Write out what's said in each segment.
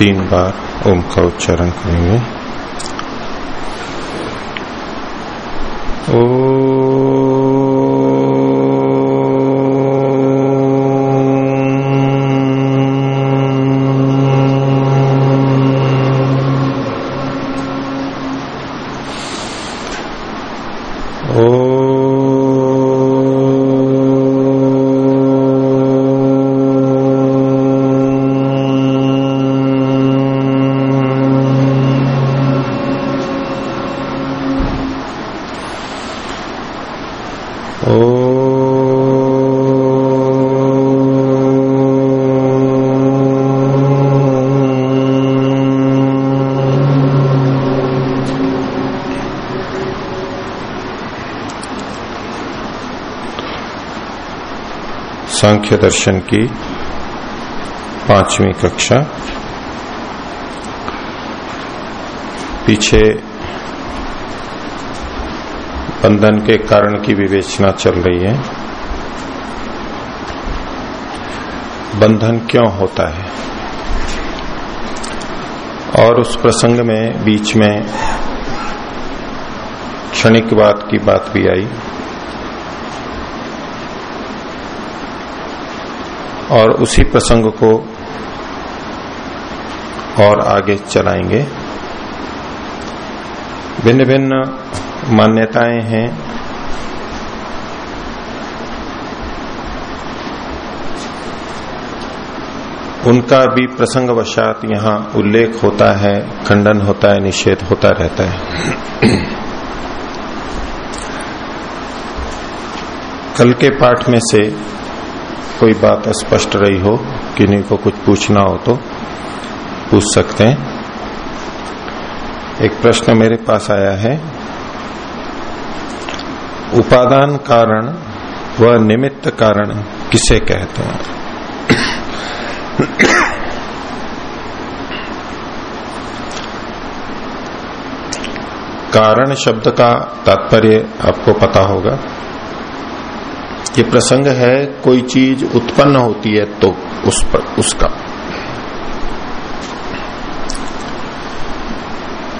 तीन बार ओम का उच्चारण करेंगे। सांख्य दर्शन की पांचवी कक्षा। पीछे बंधन के कारण की विवेचना चल रही है। बंधन क्यों होता है? और उस प्रसंग में बीच में क्षणिक बात की बात भी आई। और उसी प्रसंग को और आगे चलाएँगे। भिन्न भिन्न मान्यताएँ हैं। उनका भी प्रसंगवशात यहाँ उल्लेख होता है, खंडन होता है, निषेध होता रहता है। कल के पाठ में से कोई बात स्पष्ट रही हो, किन्हीं को कुछ पूछना हो तो पूछ सकते हैं। एक प्रश्न मेरे पास आया है। उपादान कारण व निमित्त कारण किसे कहते हैं? कारण शब्द का तात्पर्य आपको पता होगा। ये प्रसंग है, कोई चीज़ उत्पन्न होती है तो उस पर, उसका।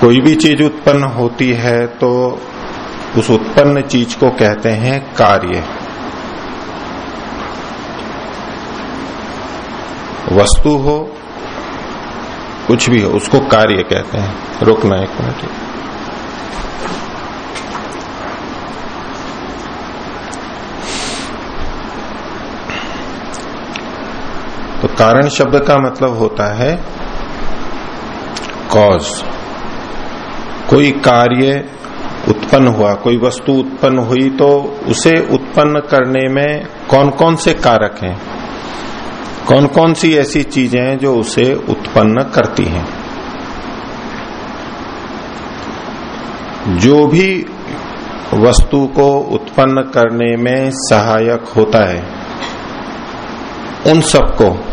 कोई भी चीज़ उत्पन्न होती है तो उस उत्पन्न चीज़ को कहते हैं कार्य। वस्तु हो, कुछ भी हो, उसको कार्य कहते हैं। रुकना एक मिनट। कारण शब्द का मतलब होता है कॉज कोई कार्य उत्पन्न हुआ, कोई वस्तु उत्पन्न हुई तो उसे उत्पन्न करने में कौन कौन से कारक हैं? कौन कौन सी ऐसी चीज़ें हैं जो उसे उत्पन्न करती हैं? जो भी वस्तु को उत्पन्न करने में सहायक होता है, उन सबको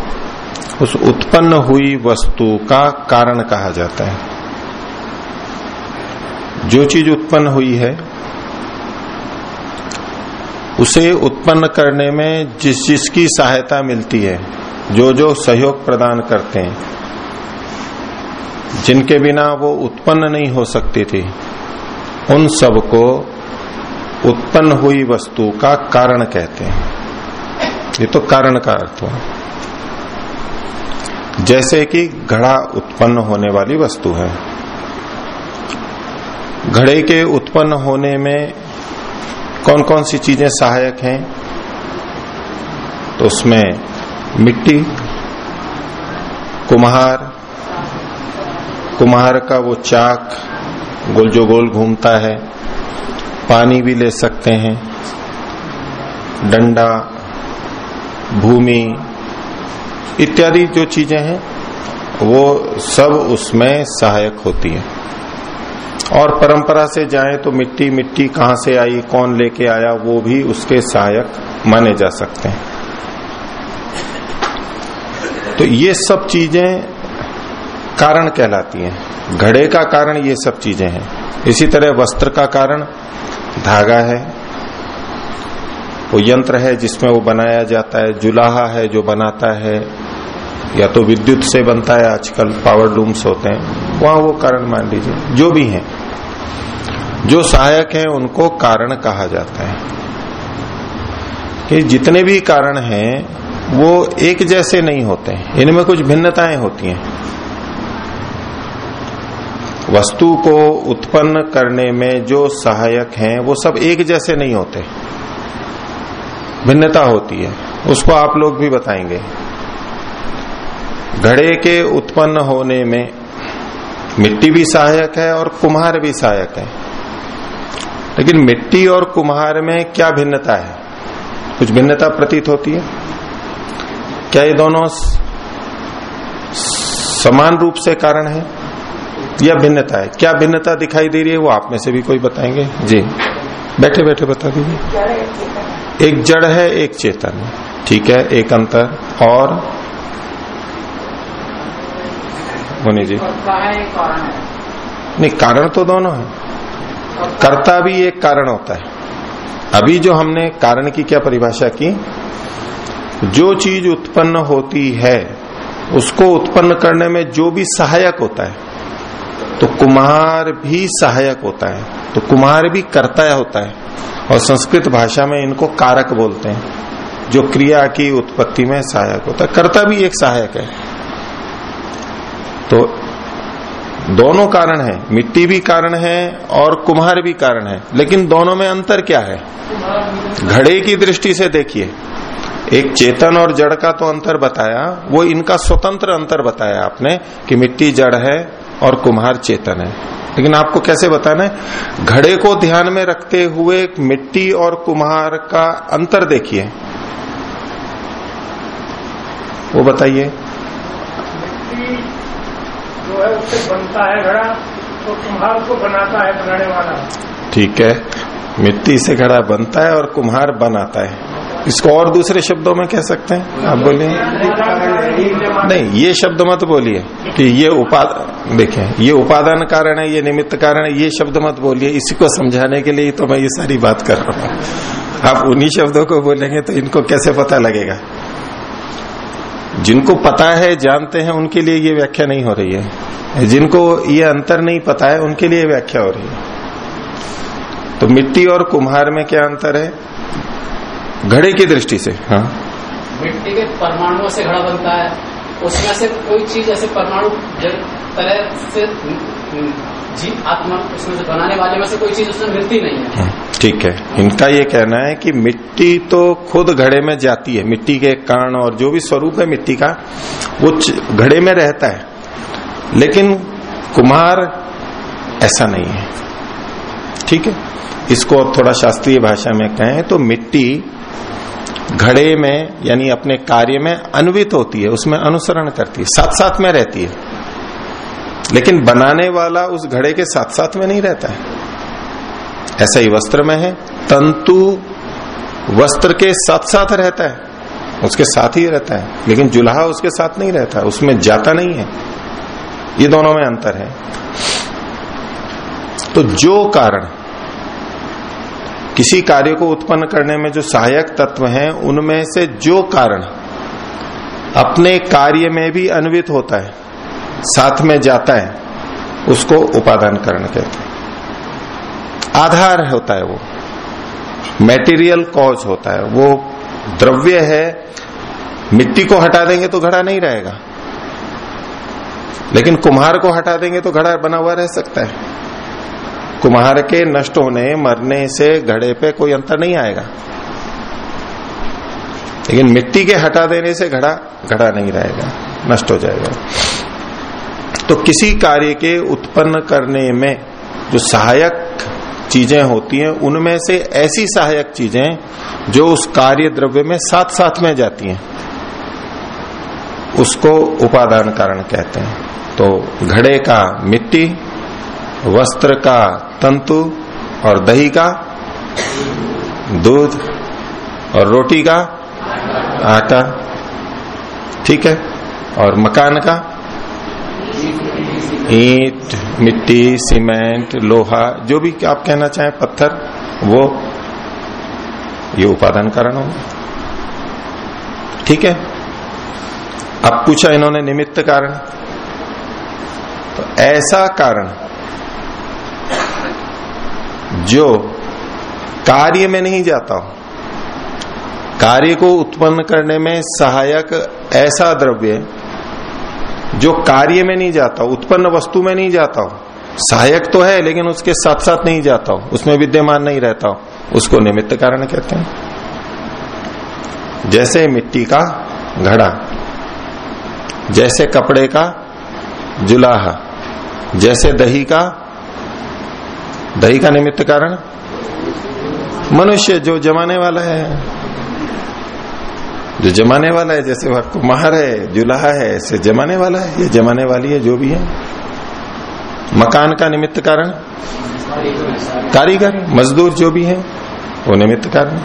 उस उत्पन्न हुई वस्तु का कारण कहा जाता है। जो चीज़ उत्पन्न हुई है, उसे उत्पन्न करने में जिस जिसकी सहायता मिलती है, जो जो सहयोग प्रदान करते हैं, जिनके बिना वो उत्पन्न नहीं हो सकती थी, उन सबको उत्पन्न हुई वस्तु का कारण कहते हैं। ये तो कारण का अर्थ हुआ। जैसे कि घड़ा उत्पन्न होने वाली वस्तु है। घड़े के उत्पन्न होने में कौन कौन सी चीज़ें सहायक हैं? तो उसमें मिट्टी, कुम्हार कुम्हार का वो चाक गोल जो गोल घूमता है, पानी भी ले सकते हैं, डंडा, भूमि इत्यादि जो चीज़ें हैं, वो सब उसमें सहायक होती है। और परंपरा से जाए तो मिट्टी मिट्टी कहाँ से आई, कौन लेके आया, वो भी उसके सहायक माने जा सकते हैं। तो ये सब चीज़ें कारण कहलाती हैं। घड़े का कारण ये सब चीज़ें हैं। इसी तरह वस्त्र का कारण धागा है वो यंत्र है जिसमें वो बनाया जाता है, जुलाहा है जो बनाता है, या तो विद्युत से बनता है, आजकल पावर लूम्स होते हैं, वहाँ वो कारण मान लीजिए, जो भी है। जो सहायक है, उनको कारण कहा जाता है। कि जितने भी कारण हैं, वो एक जैसे नहीं होते इनमें कुछ भिन्नताएँ होती हैं। वस्तु को उत्पन्न करने में जो सहायक हैं, वो सब एक जैसे नहीं होते। भिन्नता होती है। उसको आप लोग भी बताएँगे। घड़े के उत्पन्न होने में मिट्टी भी सहायक है और कुम्हार भी सहायक है। लेकिन मिट्टी और कुम्हार में क्या भिन्नता है? कुछ भिन्नता प्रतीत होती है? क्या ये दोनों समान रूप से कारण है? या भिन्नता है? क्या भिन्नता दिखाई दे रही है वो आप में से भी कोई बताएँगे? जी। बैठे बैठे बता दीजिए। एक जड़ है, एक चेतन ठीक है? एक अंतर। और? मुनि जी। नहीं, कारण तो दोनों है। कर्ता भी एक कारण होता है। अभी जो हमने कारण की क्या परिभाषा की? जो चीज़ उत्पन्न होती है, उसको उत्पन्न करने में जो भी सहायक होता है तो कुमार भी सहायक होता है तो कुमार भी कर्ता होता है। और संस्कृत भाषा में इनको कारक बोलते हैं, जो क्रिया की उत्पत्ति में सहायक होता है। कर्ता भी एक सहायक है। तो दोनों कारण है, मिट्टी भी कारण है और कुम्हार भी कारण है। लेकिन दोनों में अंतर क्या है? घड़े की दृष्टि से देखिए। एक चेतन और जड़ का तो अंतर बताया, वो इनका स्वतंत्र अंतर बताया आपने कि मिट्टी जड़ है और कुम्हार चेतन है। लेकिन आपको कैसे बताना है? घड़े को ध्यान में रखते हुए मिट्टी और कुम्हार का अंतर देखिए। वो बताइए। जो है उससे बनता है घड़ा तो कुम्हार को बनाता है बनाने वाला। ठीक है। मिट्टी से घड़ा बनता है और कुम्हार बनाता है। इसको और दूसरे शब्दों में कह सकते हैं? आप बोलिए। नहीं, ये शब्द मत बोलिए कि ये उपाद, देखें, ये उपादान कारण है, ये निमित्त कारण है, ये शब्द मत बोलिए। इसी को समझाने के लिए तो मैं ये सारी बात कर रहा हूँ। आप उन्हीं शब्दों को बोलेंगे तो इनको कैसे पता लगेगा? जिनको पता है, जानते हैं, उनके लिए ये व्याख्या नहीं हो रही है। जिनको ये अंतर नहीं पता है, उनके लिए व्याख्या हो रही है। तो मिट्टी और कुम्हार में क्या अंतर है? घड़े की दृष्टि से हाँ। मिट्टी के परमाणुओं से घड़ा बनता है। उसमें से कोई चीज़ ऐसे परमाणु तरह से जी आत्मा उसमें से बनाने वाले में से कोई चीज़ उसमें मिलती नहीं है। हाँ, ठीक है। इनका ये कहना है कि मिट्टी तो खुद घड़े में जाती है। मिट्टी के कारण और जो भी स्वरूप है मिट्टी का वो घड़े में रहता है। लेकिन कुमार ऐसा नहीं है। ठीक है? इसको अब थोड़ा शास्त्रीय भाषा में कहें तो मिट्टी घड़े में, यानी अपने कार्य में अन्वित होती है, उसमें अनुसरण करती है साथ साथ में रहती है। लेकिन बनाने वाला उस घड़े के साथ साथ में नहीं रहता है। ऐसा ही वस्त्र में है, तंतु वस्त्र के साथ साथ रहता है, उसके साथ ही रहता है, लेकिन जुल्हा उसके साथ नहीं रहता, उसमें जाता नहीं है। ये दोनों में अंतर है। तो जो कारण किसी कार्य को उत्पन्न करने में जो सहायक तत्व हैं, उनमें से जो कारण अपने कार्य में भी अन्वित होता है, साथ में जाता है, उसको उपादान कारण कहते हैं। आधार होता है वो मेटीरियल कॉज होता है। वो द्रव्य है, मिट्टी को हटा देंगे तो घड़ा नहीं रहेगा, लेकिन कुम्हार को हटा देंगे तो घड़ा बना हुआ रह सकता है। कुम्हार के नष्ट होने, मरने से घड़े पे कोई अंतर नहीं आएगा। लेकिन मिट्टी के हटा देने से घड़ा घड़ा नहीं रहेगा, नष्ट हो जाएगा। तो किसी कार्य के उत्पन्न करने में जो सहायक चीज़ें होती हैं, उनमें से ऐसी सहायक चीज़ें जो उस कार्य द्रव्य में साथ साथ में जाती हैं, उसको उपादान कारण कहते हैं। तो घड़े का मिट्टी वस्त्र का तंतु और दही का, दूध और रोटी का आटा, ठीक है? और मकान का? ईट, मिट्टी, सीमेंट, लोहा, जो भी आप कहना चाहें, पत्थर, वो, ये उपादान कारण होगा। ठीक है? अब पूछा इन्होंने निमित्त कारण। तो ऐसा कारण जो कार्य में नहीं जाता हो, कार्य को उत्पन्न करने में सहायक ऐसा द्रव्य जो कार्य में नहीं जाता हो, उत्पन्न वस्तु में नहीं जाता हो, सहायक तो है लेकिन उसके साथ साथ नहीं जाता हो, उसमें विद्यमान नहीं रहता हो, उसको निमित्त कारण कहते हैं। जैसे मिट्टी का घड़ा, जैसे कपड़े का जुलाहा, जैसे दही का दही का निमित्त कारण? मनुष्य जो जमाने वाला है, जो जमाने वाला है, जैसे वह कुम्हार है, जुलाहा है, ऐसे जमाने वाला है, ये जमाने वाली है जो भी है। मकान का निमित्त कारण? कारीगर, मजदूर जो भी है, वो निमित्त कारण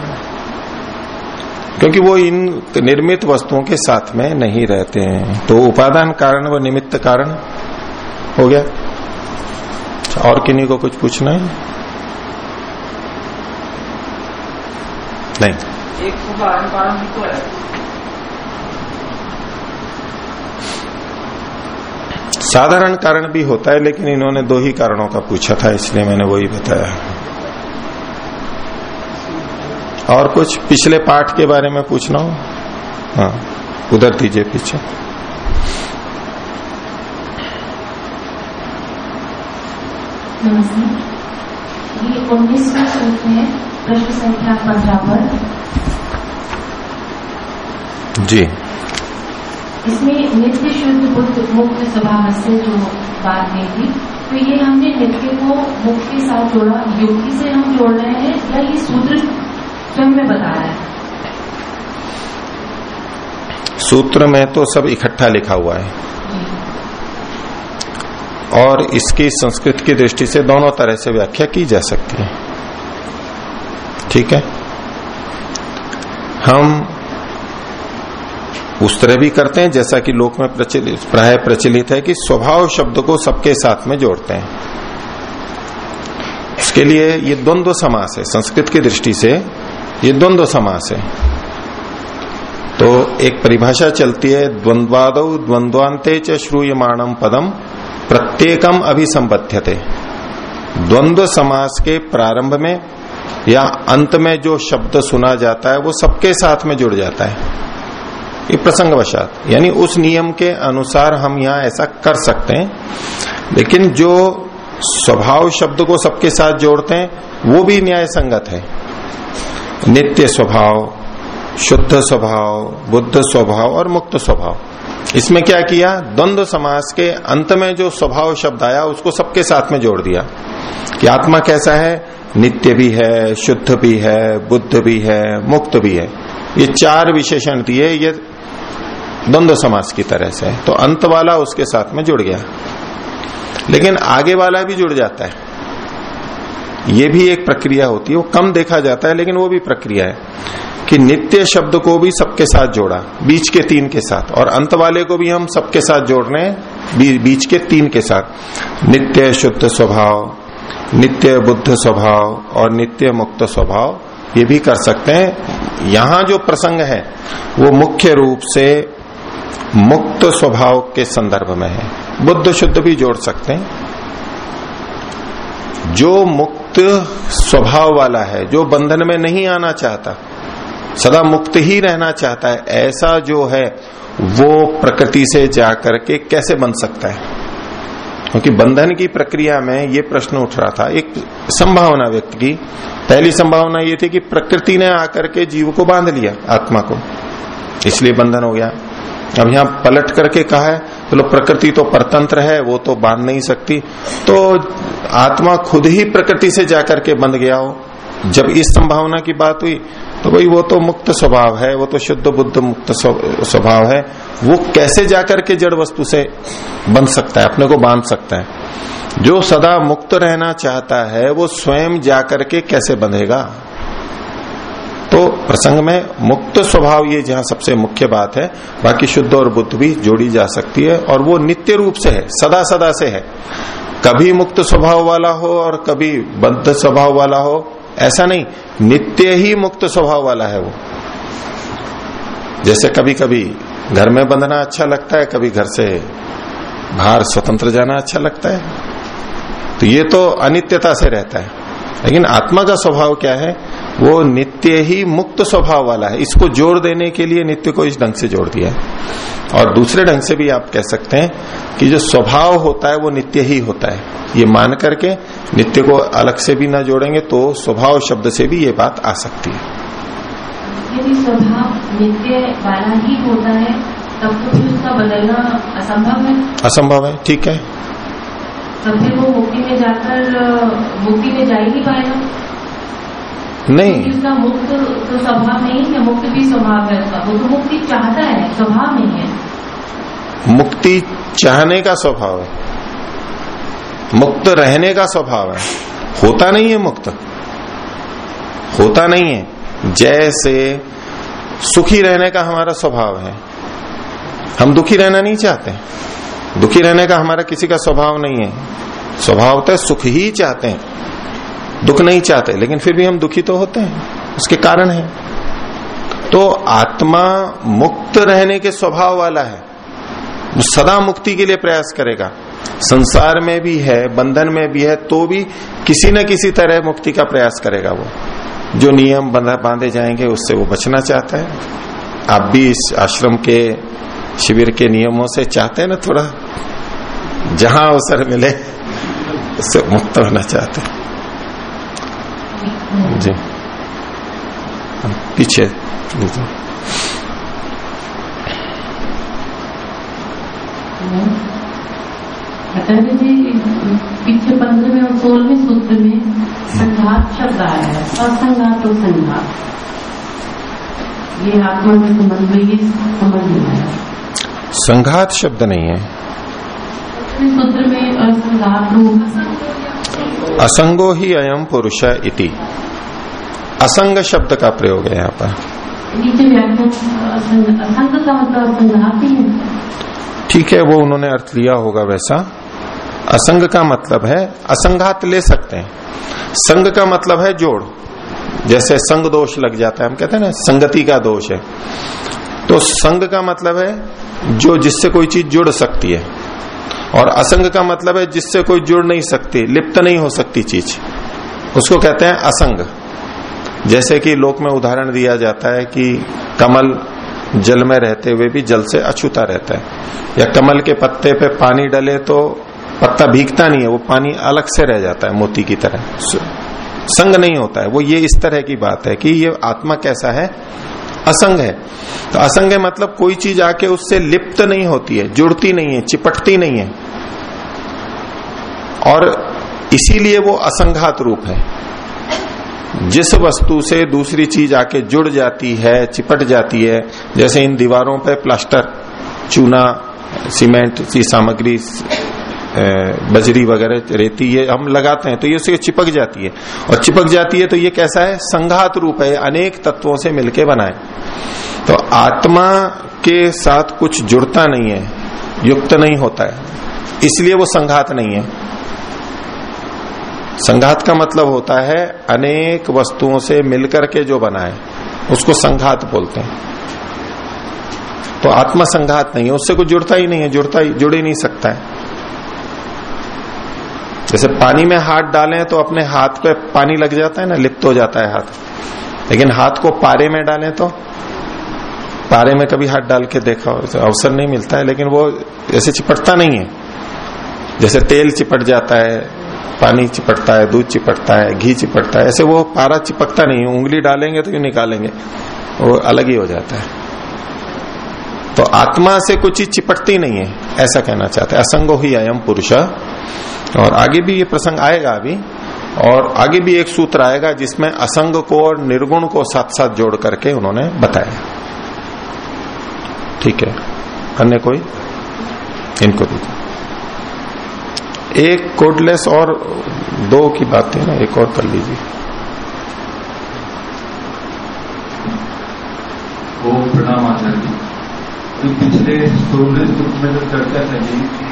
क्योंकि वो इन निर्मित वस्तुओं के साथ में नहीं रहते हैं। तो उपादान कारण व निमित्त कारण हो गया। और किन्हीं को कुछ पूछना है? नहीं। एक भी तो है। साधारण कारण भी होता है लेकिन इन्होंने दो ही कारणों का पूछा था इसलिए मैंने वही बताया। और कुछ पिछले पाठ के बारे में पूछना हो? हाँ उधर दीजिए पीछे। नमस्ते ये उन्नीसवें सूत्र है प्रश्न संख्या पंद्रह पर। जी। इसमें नित्य शुद्ध बुद्ध मुक्त स्वभाव से जो बात नहीं थी तो ये हमने नित्य को मुक्त के साथ जोड़ा योगी से हम जोड़ रहे हैं या ये सूत्र स्वयं में बताया है? सूत्र में तो सब इकट्ठा लिखा हुआ है। और इसकी संस्कृत की दृष्टि से दोनों तरह से व्याख्या की जा सकती है। ठीक है? हम उस तरह भी करते हैं, जैसा कि लोक में प्रचलित प्राय प्रचलित है कि स्वभाव शब्द को सबके साथ में जोड़ते हैं। इसके लिए ये द्वंद्व समास है, संस्कृत की दृष्टि से ये द्वंद्व समास है। तो एक परिभाषा चलती है, द्वंद्वाद द्वंद्वांते च श्रूयमाणम पदम। प्रत्येकम अभिसंबध्यते द्वंद्व समास के प्रारंभ में या अंत में जो शब्द सुना जाता है, वो सबके साथ में जुड़ जाता है। ये प्रसंगवशात। यानी उस नियम के अनुसार हम यहाँ ऐसा कर सकते हैं। लेकिन जो स्वभाव शब्द को सबके साथ जोड़ते हैं, वो भी न्याय संगत है। नित्य स्वभाव, शुद्ध स्वभाव, बुद्ध स्वभाव और मुक्त स्वभाव। इसमें क्या किया? द्वंद्व समास के अंत में जो स्वभाव शब्द आया, उसको सबके साथ में जोड़ दिया। कि आत्मा कैसा है? नित्य भी है, शुद्ध भी है, बुद्ध भी है, मुक्त भी है। ये चार विशेषण दिए, ये द्वंद्व समास की तरह से। है तो अंत वाला उसके साथ में जुड़ गया। लेकिन आगे वाला भी जुड़ जाता है। ये भी एक प्रक्रिया होती है। वो कम देखा जाता है, लेकिन वो भी प्रक्रिया है। कि नित्य शब्द को भी सबके साथ जोड़ा, बीच के तीन के साथ। और अंत वाले को भी हम सबके साथ जोड़ रहे हैं बीच के तीन के साथ। नित्य शुद्ध स्वभाव, नित्य बुद्ध स्वभाव और नित्य मुक्त स्वभाव, ये भी कर सकते हैं। यहाँ जो प्रसंग है, वो मुख्य रूप से मुक्त स्वभाव के संदर्भ में है। बुद्ध शुद्ध भी जोड़ सकते हैं। जो मुक्त स्वभाव वाला है, जो बंधन में नहीं आना चाहता सदा मुक्त ही रहना चाहता है। ऐसा जो है, वो प्रकृति से जाकर के कैसे बन सकता है? क्योंकि बंधन की प्रक्रिया में ये प्रश्न उठ रहा था। एक संभावना व्यक्त की। पहली संभावना ये थी कि प्रकृति ने आकर के जीव को बाँध लिया, आत्मा को। इसलिए बंधन हो गया। अब यहाँ पलट करके कहा है चलो तो प्रकृति तो परतंत्र है, वो तो बाँध नहीं सकती। तो आत्मा खुद ही प्रकृति से जाकर के बंध गया हो। जब इस संभावना की बात हुई तो भाई वो तो मुक्त स्वभाव है, वो तो शुद्ध बुद्ध मुक्त स्वभाव है। वो कैसे जाकर के जड़ वस्तु से बन सकता है, अपने को बाँध सकता है? जो सदा मुक्त रहना चाहता है, वो स्वयं जाकर के कैसे बंधेगा? तो प्रसंग में मुक्त स्वभाव ये जहाँ सबसे मुख्य बात है, बाकी शुद्ध और बुद्ध भी जोड़ी जा सकती है और वो नित्य रूप से है, सदा सदा से है। कभी मुक्त स्वभाव वाला हो और कभी बद्ध स्वभाव वाला हो, ऐसा नहीं। नित्य ही मुक्त स्वभाव वाला है वो। जैसे कभी कभी घर में बंधना अच्छा लगता है, कभी घर से बाहर स्वतंत्र जाना अच्छा लगता है। तो ये तो अनित्यता से रहता है। लेकिन आत्मा का स्वभाव क्या है? वो नित्य ही मुक्त स्वभाव वाला है। इसको जोड़ देने के लिए नित्य को इस ढंग से जोड़ दिया है। और दूसरे ढंग से भी आप कह सकते हैं कि जो स्वभाव होता है वो नित्य ही होता है। ये मान करके नित्य को अलग से भी ना जोड़ेंगे तो स्वभाव शब्द से भी ये बात आ सकती है। यदि स्वभाव नित्य वाला ही होता है तब तो फिर उसका बदलना असंभव है? असंभव है ठीक है। तब फिर वो मुक्ति में जाकर मुक्ति में जा ही नहीं पाएगा। नहीं। उसका मुक्त तो स्वभाव नहीं है मुक्त भी स्वभाव है उसका। वो तो मुक्ति चाहता है स्वभाव नहीं है। मुक्ति चाहने का स्वभाव है। मुक्त रहने का स्वभाव है। होता नहीं है मुक्त। होता नहीं है। जैसे सुखी रहने का हमारा स्वभाव है। हम दुखी रहना नहीं चाहते। दुखी रहने का हमारा किसी का स्वभाव नहीं है। स्वभाव होता है सुख ही चाहते हैं। दुख नहीं चाहते, लेकिन फिर भी हम दुखी तो होते हैं। उसके कारण है। तो आत्मा मुक्त रहने के स्वभाव वाला है। सदा मुक्ति के लिए प्रयास करेगा। संसार में भी है, बंधन में भी है तो भी किसी न किसी तरह मुक्ति का प्रयास करेगा वो। जो नियम बांधे जाएँगे, उससे वो बचना चाहता है। आप भी इस आश्रम के, शिविर के नियमों से चाहते हैं ना थोड़ा? जहाँ अवसर मिले, उससे मुक्त होना चाहते हैं। जी। पीछे लीजिए जी पीछे पंद्रहवें और सोलहवें सूत्र में संघात शब्द आया है। असंघात और संघात। ये आत्मा के संबंध में ये समझ नहीं आया। संघात शब्द नहीं है। सूत्र में असंघात असंगो ही अयम पुरुष इति। असंग शब्द का प्रयोग है यहाँ पर। नीचे व्याख्या असंग असंग का मतलब ठीक है वो उन्होंने अर्थ लिया होगा वैसा। असंग का मतलब है असंघात ले सकते हैं। संग का मतलब है जोड़। जैसे संग दोष लग जाता है हम कहते हैं ना संगति का दोष है। तो संग का मतलब है जो जिससे कोई चीज़ जुड़ सकती है। और असंग का मतलब है जिससे कोई जुड़ नहीं सकती लिप्त नहीं हो सकती चीज़। उसको कहते हैं असंग जैसे कि लोक में उदाहरण दिया जाता है कि कमल जल में रहते हुए भी जल से अछूता रहता है। या कमल के पत्ते पे पानी डले तो पत्ता भीगता नहीं है, वो पानी अलग से रह जाता है मोती की तरह। संग नहीं होता है। वो ये इस तरह की बात है कि ये आत्मा कैसा है? असंग है। तो असंग है मतलब कोई चीज़ आके उससे लिप्त नहीं होती है, जुड़ती नहीं है, चिपटती नहीं है। और इसीलिए वो असंघात रूप है। जिस वस्तु से दूसरी चीज़ आके जुड़ जाती है, चिपट जाती है, जैसे इन दीवारों पे प्लास्टर, चूना, सीमेंट की सामग्री बजरी वगैरह रेती ये हम लगाते हैं तो ये उससे चिपक जाती है। और चिपक जाती है तो ये कैसा है? संघात रूप है, अनेक तत्वों से मिलके बनाए। तो आत्मा के साथ कुछ जुड़ता नहीं है, युक्त नहीं होता है। इसलिए वो संघात नहीं है। संघात का मतलब होता है अनेक वस्तुओं से मिलकर के जो बना है, उसको संघात बोलते हैं। तो आत्मा संघात नहीं है, उससे कुछ जुड़ता ही नहीं है, जुड़ता ही, जुड़ ही नहीं सकता है। जैसे पानी में हाथ डालें तो अपने हाथ पे पानी लग जाता है ना, लिप्त हो जाता है हाथ। लेकिन हाथ को पारे में डालें तो पारे में कभी हाथ डाल के देखा अवसर नहीं मिलता है, लेकिन वो ऐसे चिपटता नहीं है। जैसे तेल चिपट जाता है पानी चिपटता है, दूध चिपटता है, घी चिपटता है, ऐसे वो पारा चिपकता नहीं है उंगली डालेंगे तो क्यों निकालेंगे, वो अलग ही हो जाता है। तो आत्मा से कुछ चीज़ चिपटती नहीं है, ऐसा कहना चाहते हैं। असंगो ही अयम पुरुष। और आगे भी ये प्रसंग आएगा अभी, और आगे भी एक सूत्र आएगा जिसमें असंग को और निर्गुण को साथ साथ जोड़ करके उन्होंने बताया। ठीक है? अन्य कोई? इनको दीजिए। एक कोडलेस और दो की बात है। ना एक और कर लीजिए। वो प्रणाम आचार्य जी। तो पिछले सोलह सूत्र में जो चर्चा चली कि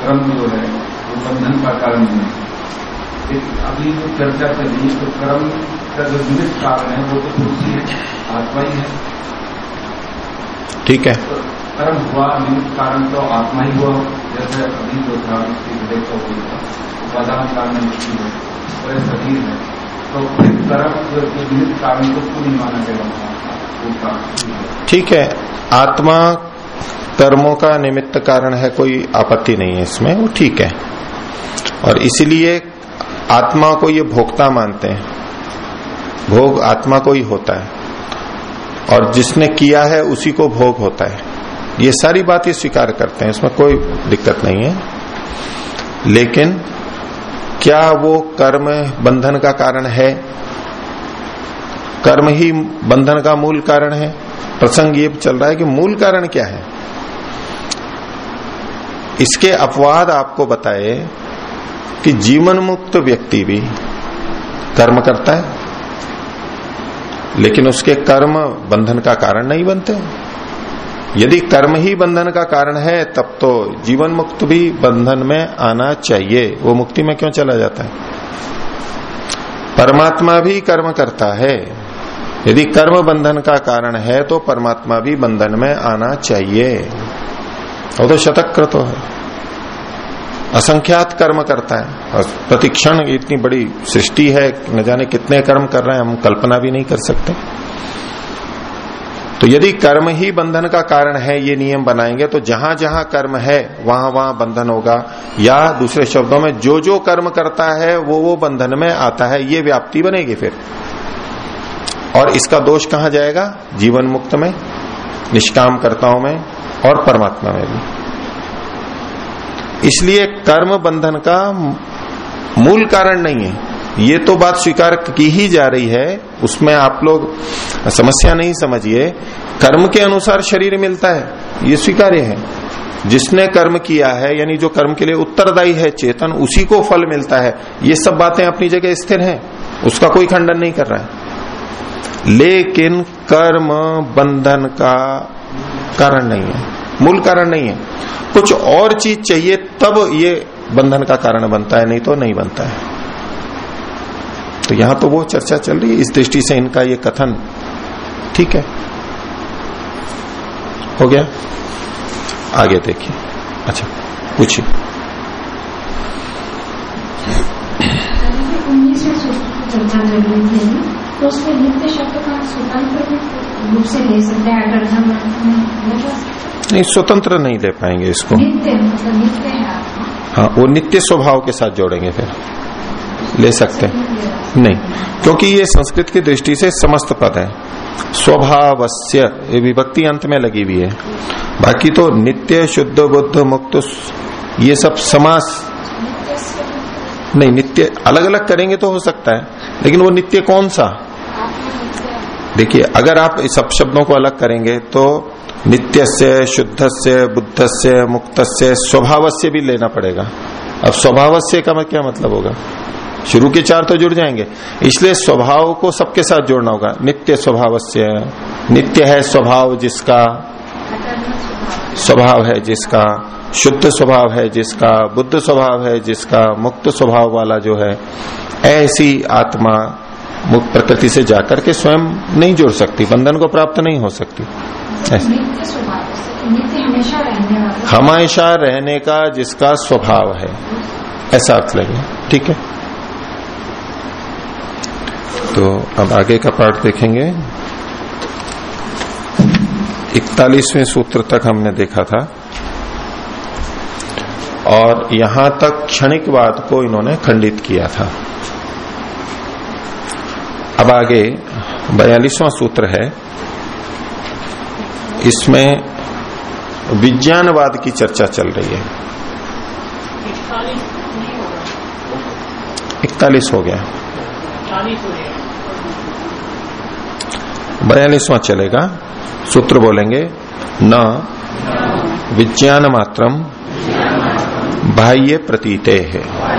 कर्म जो है वो बंधन का कारण नहीं है अभी जो चर्चा चली तो कर्म का जो निमित्त कारण है वो तो ही है आत्मा ही है। ठीक है। तो कर्म हुआ निमित्त कारण तो आत्मा ही हुआ। जैसे अभी जो था, उसकी हृदय का वो था उपादान कारण मृत्यु है और ये शरीर है। तो फिर कर्म जो निमित्त कारण को क्यों नहीं माना गया? ठीक है। आत्मा कर्मों का निमित्त कारण है, कोई आपत्ति नहीं है इसमें। वो ठीक है। और इसीलिए आत्मा को ये भोक्ता मानते हैं। भोग आत्मा को ही होता है। और जिसने किया है, उसी को भोग होता है। ये सारी बातें स्वीकार करते हैं, इसमें कोई दिक्कत नहीं है। लेकिन क्या वो कर्म बंधन का कारण है? कर्म ही बंधन का मूल कारण है? प्रसंग ये चल रहा है कि मूल कारण क्या है? इसके अपवाद आपको बताए कि जीवन मुक्त व्यक्ति भी कर्म करता है, लेकिन उसके कर्म बंधन का कारण नहीं बनते। यदि कर्म ही बंधन का कारण है, तब तो जीवन मुक्त भी बंधन में आना चाहिए। वो मुक्ति में क्यों चला जाता है? परमात्मा भी कर्म करता है। यदि कर्म बंधन का कारण है तो परमात्मा भी बंधन में आना चाहिए। वो तो शतक तो है। असंख्यात कर्म करता है। और प्रतिक्षण इतनी बड़ी सृष्टि है, न जाने कितने कर्म कर रहे हैं, हम कल्पना भी नहीं कर सकते। तो यदि कर्म ही बंधन का कारण है, ये नियम बनाएँगे तो जहाँ जहाँ कर्म है, वहाँ वहाँ बंधन होगा। या दूसरे शब्दों में, जो जो कर्म करता है, वो वो बंधन में आता है, ये व्याप्ति बनेगी फिर। और इसका दोष कहाँ जाएगा? जीवन मुक्त में, निष्काम कर्ताओं में और परमात्मा में भी। इसलिए कर्म बंधन का मूल कारण नहीं है। ये तो बात स्वीकार की ही जा रही है, उसमें आप लोग समस्या नहीं समझिए। कर्म के अनुसार शरीर मिलता है, ये स्वीकार्य है। जिसने कर्म किया है, यानी जो कर्म के लिए उत्तरदायी है, चेतन, उसी को फल मिलता है। ये सब बातें अपनी जगह स्थिर हैं, उसका कोई खंडन नहीं कर रहा है। लेकिन कर्म बंधन का कारण नहीं है, मूल कारण नहीं है। कुछ और चीज़ चाहिए, तब ये बंधन का कारण बनता है, नहीं तो नहीं बनता है। तो यहाँ तो वो चर्चा चल रही है। इस दृष्टि से इनका ये कथन ठीक है। हो गया? आगे देखिए। अच्छा पूछिए। तो उसमें नित्य शब्द का स्वतंत्र रूप से ले सकते हैं अगर हम नहीं स्वतंत्र नहीं ले पाएँगे इसको। नित्य मतलब नित्य है हाँ वो नित्य स्वभाव के साथ जोड़ेंगे फिर। ले सकते हैं। नहीं, क्योंकि ये संस्कृत की दृष्टि से समस्त पद है। स्वभावस्य, ये विभक्ति अंत में लगी हुई है। बाकी तो नित्य, शुद्ध, बुद्ध, मुक्त, ये सब समास। नहीं, नित्य अलग अलग करेंगे तो हो सकता है, लेकिन वो नित्य कौन सा? देखिए, अगर आप सब शब्दों को अलग करेंगे तो नित्य से शुद्ध से बुद्ध से मुक्त से स्वभाव से भी लेना पड़ेगा। अब स्वभाव से का क्या मतलब होगा? शुरू के चार तो जुड़ जाएँगे। इसलिए स्वभाव को सबके साथ जोड़ना होगा। नित्य स्वभाव से नित्य है स्वभाव जिसका स्वभाव है जिसका शुद्ध स्वभाव है जिसका बुद्ध स्वभाव है जिसका मुक्त स्वभाव वाला जो है ऐसी आत्मा मुक्त प्रकृति से जाकर के स्वयं नहीं जुड़ सकती बंधन को प्राप्त नहीं हो सकती। हमेशा रहने का जिसका स्वभाव है। ऐसा अर्थ लगे ठीक है? तो अब आगे का पाठ देखेंगे। इकतालीसवें सूत्र तक हमने देखा था। और यहाँ तक क्षणिक क्षणिकवाद को इन्होंने खंडित किया था। अब आगे बयालीसवां सूत्र है। इसमें विज्ञानवाद की चर्चा चल रही है। इकतालीस हो गया। बयालीसवां चलेगा। सूत्र बोलेंगे, न विज्ञान मात्रम बाह्य प्रतीते। है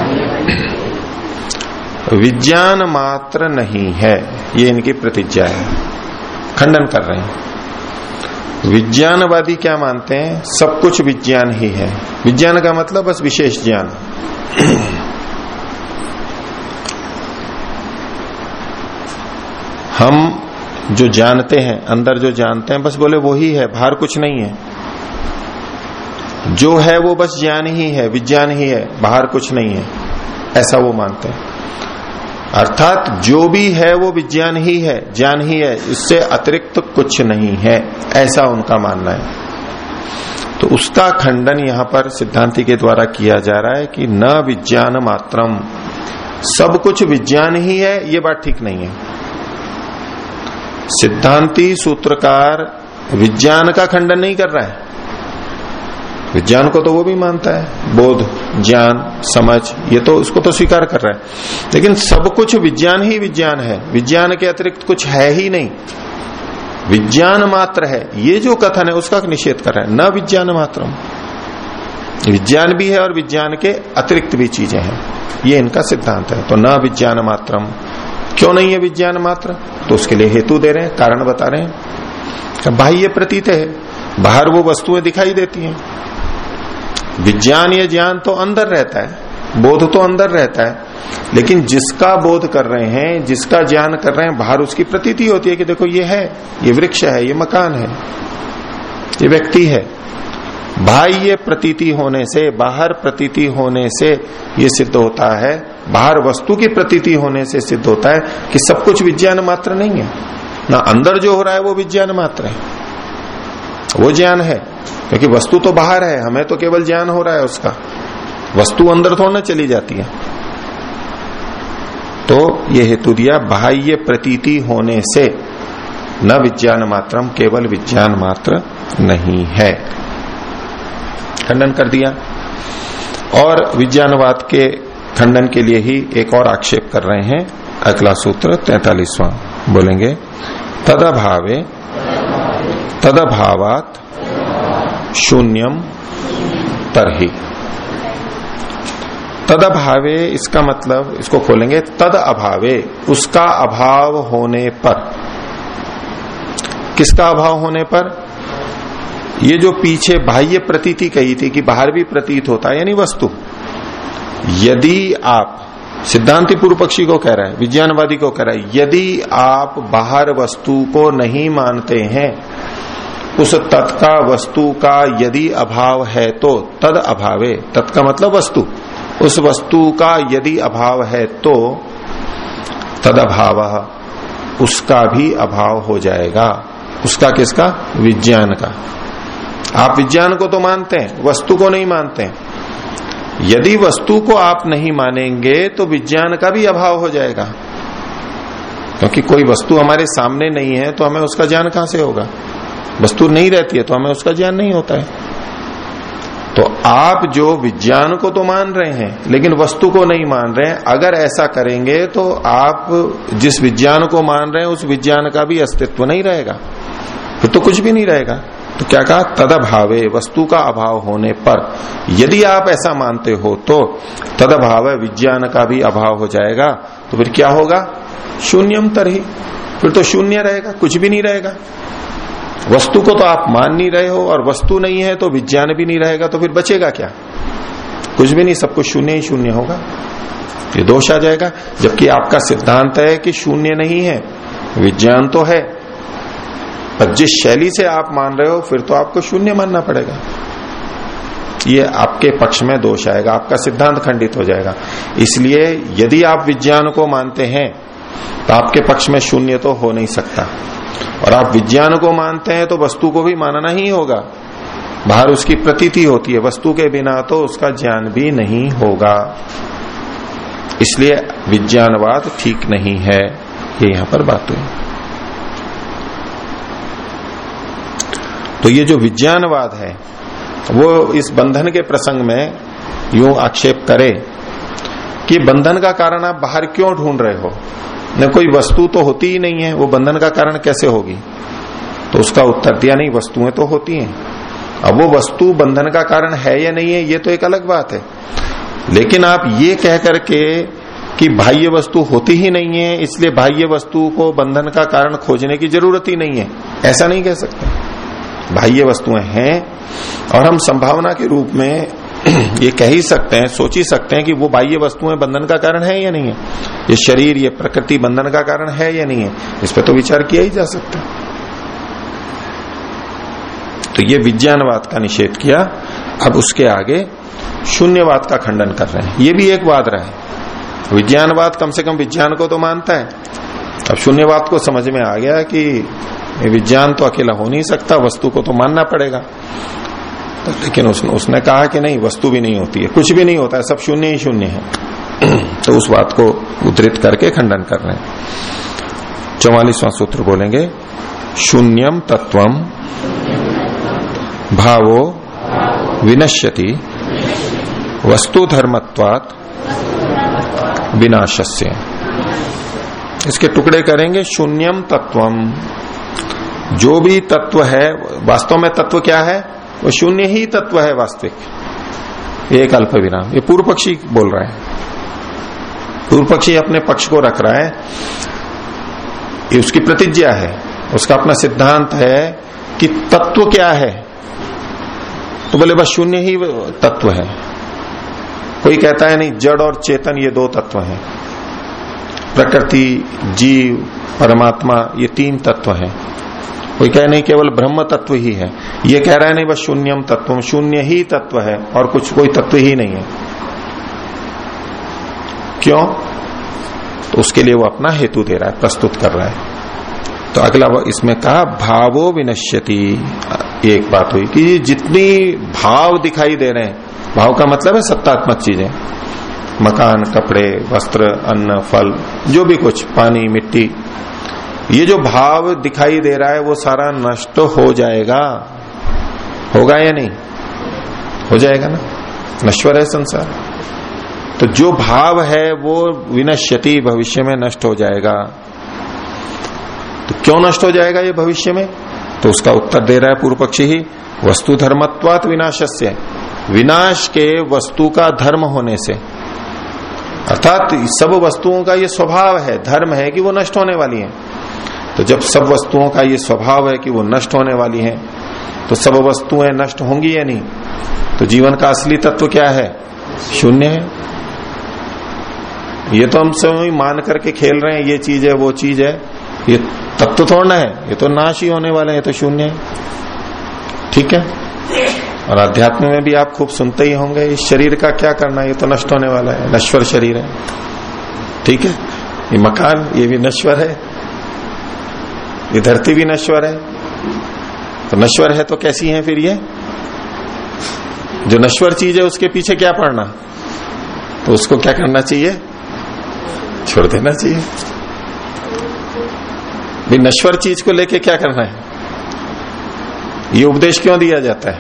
विज्ञान मात्र नहीं है, ये इनकी प्रतिज्ञा है। खंडन कर रहे हैं। विज्ञानवादी क्या मानते हैं? सब कुछ विज्ञान ही है। विज्ञान का मतलब बस विशेष ज्ञान। हम जो जानते हैं, अंदर जो जानते हैं, बस बोले वो ही है, बाहर कुछ नहीं है। जो है वो बस ज्ञान ही है, विज्ञान ही है, बाहर कुछ नहीं है। ऐसा वो मानते हैं। अर्थात जो भी है वो विज्ञान ही है, ज्ञान ही है, इससे अतिरिक्त कुछ नहीं है, ऐसा उनका मानना है। तो उसका खंडन यहाँ पर सिद्धांति के द्वारा किया जा रहा है कि न विज्ञान मात्रम। सब कुछ विज्ञान ही है, ये बात ठीक नहीं है। सिद्धांति सूत्रकार विज्ञान का खंडन नहीं कर रहा है। विज्ञान को तो वो भी मानता है। बोध, ज्ञान, समझ, ये तो उसको तो स्वीकार कर रहा है। लेकिन सब कुछ विज्ञान ही विज्ञान है। विज्ञान के अतिरिक्त कुछ है ही नहीं। विज्ञान मात्र है। ये जो कथन है, उसका निषेध कर रहा है। न विज्ञान मात्र विज्ञान भी है और विज्ञान के अतिरिक्त भी चीज़ें हैं। ये इनका सिद्धांत है। तो न विज्ञान मात्रम। क्यों नहीं है विज्ञान मात्र? तो उसके लिए हेतु दे रहे हैं, कारण बता रहे हैं। बाह्य प्रतीत है, बाहर वो वस्तुएँ दिखाई देती हैं। विज्ञान या ज्ञान तो अंदर रहता है, बोध तो अंदर रहता है, लेकिन जिसका बोध कर रहे हैं, जिसका ज्ञान कर रहे हैं, बाहर उसकी प्रतीति होती है कि देखो ये है, ये वृक्ष है, ये मकान है, ये व्यक्ति है। बाह्य प्रतीति होने से, बाहर प्रतीति होने से ये सिद्ध होता है बाहर वस्तु की प्रतीति होने से सिद्ध होता है कि सब कुछ विज्ञान मात्र नहीं है। ना अंदर जो हो रहा है वो विज्ञान मात्र है। वो ज्ञान है, क्योंकि वस्तु तो बाहर है, हमें तो केवल ज्ञान हो रहा है उसका। वस्तु अंदर थोड़ा ना चली जाती है। तो ये हेतु दिया, बाह्य प्रतीति होने से न विज्ञान मात्रम, केवल विज्ञान मात्र नहीं है। खंडन कर दिया। और विज्ञानवाद के खंडन के लिए ही एक और आक्षेप कर रहे हैं। अगला सूत्र तैतालीसवां बोलेंगे। तदभावे, तदभावात शून्यम तरही। तद अभावे इसका मतलब इसको खोलेंगे तद अभावे उसका अभाव होने पर। किसका अभाव होने पर? ये जो पीछे बाह्य प्रतीति कही थी कि बाहर भी प्रतीत होता है, यानी वस्तु। यदि आप सिद्धांति पूर्व पक्षी को कह रहा है, विज्ञानवादी को कह रहा है, यदि आप बाहर वस्तु को नहीं मानते हैं, उस तत्का वस्तु का यदि अभाव है तो तद अभावे। तत्का मतलब वस्तु। उस वस्तु का यदि अभाव है तो तद अभाव। उसका भी अभाव हो जाएगा। उसका किसका? विज्ञान का। आप विज्ञान को तो मानते हैं, वस्तु को नहीं मानते हैं। यदि वस्तु को आप नहीं मानेंगे तो विज्ञान का भी अभाव हो जाएगा। क्योंकि कोई वस्तु हमारे सामने नहीं है तो हमें उसका ज्ञान कहाँ से होगा? वस्तु नहीं रहती है तो हमें उसका ज्ञान नहीं होता है। तो आप जो विज्ञान को तो मान रहे हैं, लेकिन वस्तु को नहीं मान रहे हैं, अगर ऐसा करेंगे तो आप जिस विज्ञान को मान रहे हैं, उस विज्ञान का भी अस्तित्व नहीं रहेगा। फिर तो कुछ भी नहीं रहेगा। तो क्या कहा? तदभावे, वस्तु का अभाव होने पर। यदि आप ऐसा मानते हो तो तदभाव विज्ञान का भी अभाव हो जाएगा तो फिर क्या होगा? शून्यम तरही। फिर तो शून्य रहेगा, कुछ भी नहीं रहेगा। वस्तु को तो आप मान नहीं रहे हो, और वस्तु नहीं है तो विज्ञान भी नहीं रहेगा तो फिर बचेगा क्या? कुछ भी नहीं, सब कुछ शून्य ही शून्य होगा। ये दोष आ जाएगा, जबकि आपका सिद्धांत है कि शून्य नहीं है। विज्ञान तो है पर जिस शैली से आप मान रहे हो, फिर तो आपको शून्य मानना पड़ेगा। ये आपके पक्ष में दोष आएगा, आपका सिद्धांत खंडित हो जाएगा। इसलिए यदि आप विज्ञान को मानते हैं तो आपके पक्ष में शून्य तो हो नहीं सकता। और आप विज्ञान को मानते हैं तो वस्तु को भी मानना ही होगा। बाहर उसकी प्रतीति होती है, वस्तु के बिना तो उसका ज्ञान भी नहीं होगा। इसलिए विज्ञानवाद ठीक नहीं है, ये यहाँ पर बात हुई। तो ये जो विज्ञानवाद है, वो इस बंधन के प्रसंग में यूँ आक्षेप करे कि बंधन का कारण आप बाहर क्यों ढूंढ रहे हो? न कोई वस्तु तो होती ही नहीं है, वो बंधन का कारण कैसे होगी? तो उसका उत्तर दिया नहीं वस्तुएँ तो होती हैं। अब वो वस्तु बंधन का कारण है या नहीं है, ये तो एक अलग बात है। लेकिन आप ये कह करके कि बाह्य वस्तु होती ही नहीं है, इसलिए बाह्य वस्तु को बंधन का कारण खोजने की ज़रूरत ही नहीं है, ऐसा नहीं कह सकते। बाह्य वस्तुएँ हैं, और हम संभावना के रूप में ये कह ही सकते हैं, सोच ही सकते हैं कि वो बाह्य वस्तुएँ बंधन का कारण है या नहीं है। ये शरीर, ये प्रकृति बंधन का कारण है या नहीं है, इस पर तो विचार किया ही जा सकता है। तो ये विज्ञानवाद का निषेध किया, अब उसके आगे शून्यवाद का खंडन कर रहे हैं। ये भी एक वाद रहा है। विज्ञानवाद कम से कम विज्ञान को तो मानता है। अब शून्यवाद को समझ में आ गया कि विज्ञान तो अकेला हो नहीं सकता, वस्तु को तो मानना पड़ेगा। तो लेकिन उसने उसने कहा कि नहीं, वस्तु भी नहीं होती है, कुछ भी नहीं होता है, सब शून्य ही शून्य है। तो उस बात को उद्धृत करके खंडन कर रहे हैं। चौवालीसवां सूत्र बोलेंगे, शून्यम तत्वम भावो विनश्यति, वस्तु धर्मत्वात विनाशस्य। इसके टुकड़े करेंगे, शून्यम तत्वम। जो भी तत्व है, वास्तव में तत्व क्या है? वो शून्य ही तत्व है वास्तविक। एक अल्प विराम। ये पूर्व पक्षी बोल रहा है। पूर्व पक्षी अपने पक्ष को रख रहा है। ये उसकी प्रतिज्ञा है। उसका अपना सिद्धांत है कि तत्व क्या है। तो बोले, बस शून्य ही तत्व है। कोई कहता है नहीं, जड़ और चेतन ये दो तत्व हैं। प्रकृति, जीव, परमात्मा, ये तीन तत्व हैं। कोई कह नहीं, केवल ब्रह्म तत्व ही है। ये कह रहा है, नहीं, बस शून्यम तत्व शून्य ही तत्व है, और कुछ कोई तत्व ही नहीं है। क्यों? तो उसके लिए वो अपना हेतु दे रहा है, प्रस्तुत कर रहा है। तो अगला इसमें कहा, भावो विनश्यति। एक बात हुई कि जितनी भाव दिखाई दे रहे हैं, भाव का मतलब है सत्तात्मक चीज़ें। मकान, कपड़े, वस्त्र, अन्न, फल, जो भी कुछ, पानी, मिट्टी ये जो भाव दिखाई दे रहा है वो सारा नष्ट हो जाएगा। होगा या नहीं? हो जाएगा ना? नश्वर है संसार। तो जो भाव है वो विनश्यति, भविष्य में नष्ट हो जाएगा। तो क्यों नष्ट हो जाएगा ये भविष्य में? तो उसका उत्तर दे रहा है पूर्व पक्षी ही, वस्तु धर्मत्वात विनाशस्य। विनाश के वस्तु का धर्म होने से। अर्थात सब वस्तुओं का ये स्वभाव है, धर्म है कि वो नष्ट होने वाली हैं। तो जब सब वस्तुओं का ये स्वभाव है कि वो नष्ट होने वाली हैं तो सब वस्तुएँ नष्ट होंगी या नहीं? तो जीवन का असली तत्व क्या है? शून्य है। ये तो हम सब मान करके खेल रहे हैं, ये चीज़ है, वो चीज़ है। ये तत्व थोड़ा है, ये तो नाश ही होने वाले हैं तो शून्य है। ठीक है? और अध्यात्म में भी आप खूब सुनते ही होंगे, इस शरीर का क्या करना ये तो नष्ट होने वाला है, नश्वर शरीर है। ठीक है? ये मकान, ये भी नश्वर है। ये धरती भी नश्वर है। तो नश्वर है तो कैसी है फिर ये? जो नश्वर चीज़ है, उसके पीछे क्या पड़ना तो उसको क्या करना चाहिए? छोड़ देना चाहिए। भी नश्वर चीज़ को लेके क्या करना है? ये उपदेश क्यों दिया जाता है?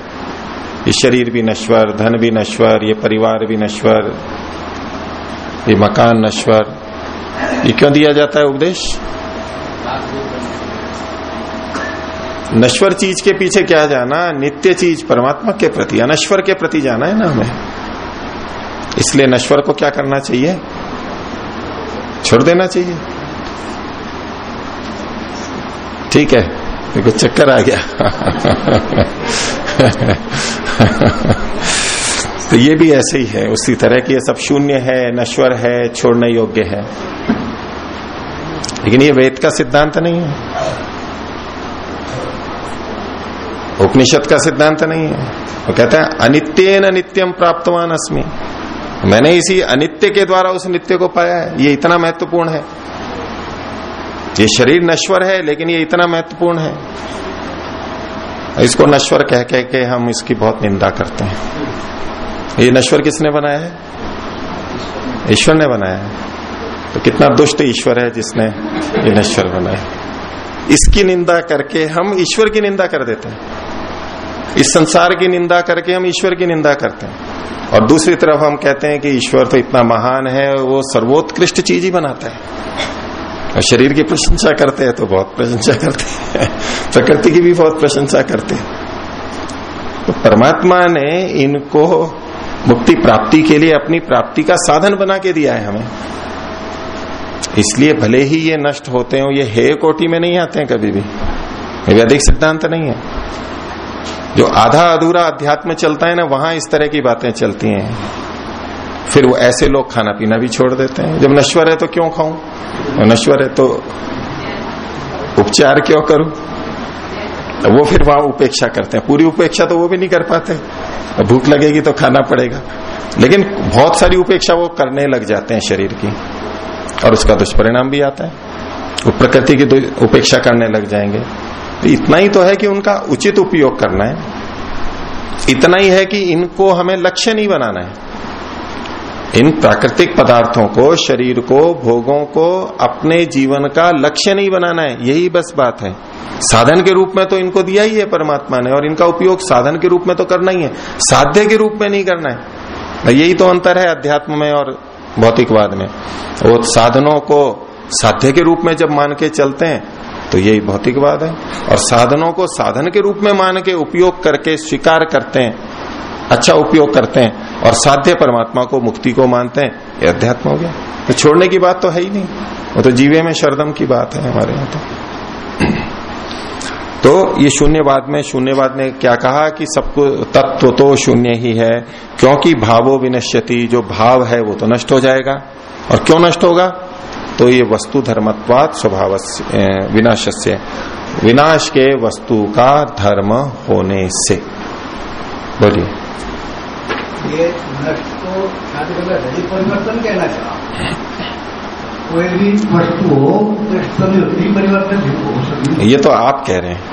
ये शरीर भी नश्वर, धन भी नश्वर, ये परिवार भी नश्वर, ये मकान नश्वर, ये क्यों दिया जाता है उपदेश? नश्वर चीज़ के पीछे क्या जाना? नित्य चीज़ परमात्मा के प्रति। अनश्वर के प्रति जाना है ना हमें? इसलिए नश्वर को क्या करना चाहिए? छोड़ देना चाहिए। ठीक है, देखो चक्कर आ गया। तो ये भी ऐसे ही है, उसी तरह की ये सब शून्य है, नश्वर है, छोड़ने योग्य है। लेकिन ये वेद का सिद्धांत नहीं है। उपनिषद का सिद्धांत नहीं है। वो कहते हैं अनित्य न नित्यम प्राप्तवान अस्मी। मैंने इसी अनित्य के द्वारा उस नित्य को पाया है। ये इतना महत्वपूर्ण है। ये शरीर नश्वर है, लेकिन ये इतना महत्वपूर्ण है। इसको नश्वर कह कह के हम इसकी बहुत निंदा करते हैं। ये नश्वर किसने बनाया है? ईश्वर ने बनाया है। तो कितना दुष्ट ईश्वर है जिसने ये नश्वर बनाया। इसकी निंदा करके हम ईश्वर की निंदा कर देते हैं। इस संसार की निंदा करके हम ईश्वर की निंदा करते हैं। और दूसरी तरफ़ हम कहते हैं कि ईश्वर तो इतना महान है, वो सर्वोत्कृष्ट चीज़ ही बनाता है। और शरीर की प्रशंसा करते हैं तो बहुत प्रशंसा करते हैं। प्रकृति की भी बहुत प्रशंसा करते हैं। तो परमात्मा ने इनको मुक्ति प्राप्ति के लिए अपनी प्राप्ति का साधन बना के दिया है हमें। इसलिए भले ही ये नष्ट होते हो, ये हे कोटि में नहीं आते हैं कभी भी। ये वैदिक सिद्धांत नहीं है। जो आधा अधूरा अध्यात्म चलता है ना, वहाँ इस तरह की बातें चलती हैं। फिर वो ऐसे लोग खाना पीना भी छोड़ देते हैं। जब नश्वर है तो क्यों खाऊं? नश्वर है तो उपचार क्यों करूँ? वो फिर वहाँ उपेक्षा करते हैं। पूरी उपेक्षा तो वो भी नहीं कर पाते। भूख लगेगी तो खाना पड़ेगा। लेकिन बहुत सारी उपेक्षा वो करने लग जाते हैं शरीर की। और उसका दुष्परिणाम भी आता है। वो प्रकृति की उपेक्षा करने लग जाएँगे। इतना ही तो है कि उनका उचित उपयोग करना है। इतना ही है कि इनको हमें लक्ष्य नहीं बनाना है। इन प्राकृतिक पदार्थों को, शरीर को, भोगों को, अपने जीवन का लक्ष्य नहीं बनाना है। यही बस बात है। साधन के रूप में तो इनको दिया ही है परमात्मा ने, और इनका उपयोग साधन के रूप में तो करना ही है। साध्य के रूप में नहीं करना है। यही तो अंतर है अध्यात्म में और भौतिकवाद में। वो साधनों को साध्य के रूप में जब मान के चलते हैं तो यही भौतिकवाद है। और साधनों को साधन के रूप में मान के उपयोग करके स्वीकार करते हैं अच्छा उपयोग करते हैं, और साध्य परमात्मा को मुक्ति को मानते हैं, ये अध्यात्म हो गया। तो छोड़ने की बात तो है ही नहीं। वो तो जीवे में शरदम की बात है हमारे यहाँ तो। तो ये शून्यवाद में, शून्यवाद ने क्या कहा कि सबको तत्व तो शून्य ही है, क्योंकि भावो विनश्यति, जो भाव है वो तो नष्ट हो जाएगा। और क्यों नष्ट होगा? तो ये वस्तु धर्मत्वात स्वभाव विनाश से विनाश के वस्तु का धर्म होने से। बोलिए। ये परिवर्तन कहना चाह कोई भी वस्तु हो परिवर्तन ये तो आप कह रहे हैं।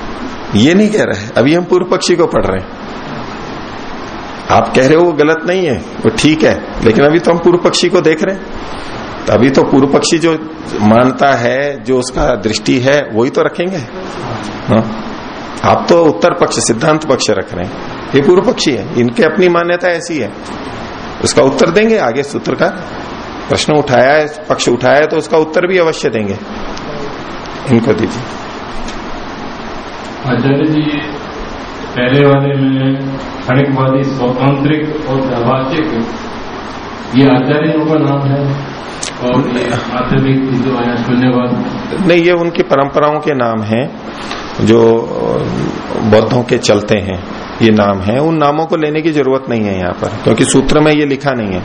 ये नहीं कह रहे अभी हम पूर्व पक्षी को पढ़ रहे हैं। आप कह रहे हो वो गलत नहीं है वो ठीक है लेकिन अभी तो हम पूर्व पक्षी को देख रहे हैं। तो अभी तो पूर्व पक्षी जो मानता है, जो उसका दृष्टि है, वही तो रखेंगे। हाँ? आप तो उत्तर पक्ष, सिद्धांत पक्ष रख रहे हैं। ये पूर्व पक्षी है। इनके अपनी मान्यता ऐसी है। उसका उत्तर देंगे आगे सूत्र का। प्रश्न उठाया है, पक्ष उठाया है तो उसका उत्तर भी अवश्य देंगे। इनको दीजिए। आचार्य जी, पहले वाले में क्षणिकवादी स्वतांत्रिक और व्यावहारिक ये आचार्यों का नाम है। नहीं, ये उनकी परंपराओं के नाम हैं, जो बौद्धों के चलते हैं, ये नाम है। उन नामों को लेने की ज़रूरत नहीं है यहाँ पर, क्योंकि सूत्र में ये लिखा नहीं है।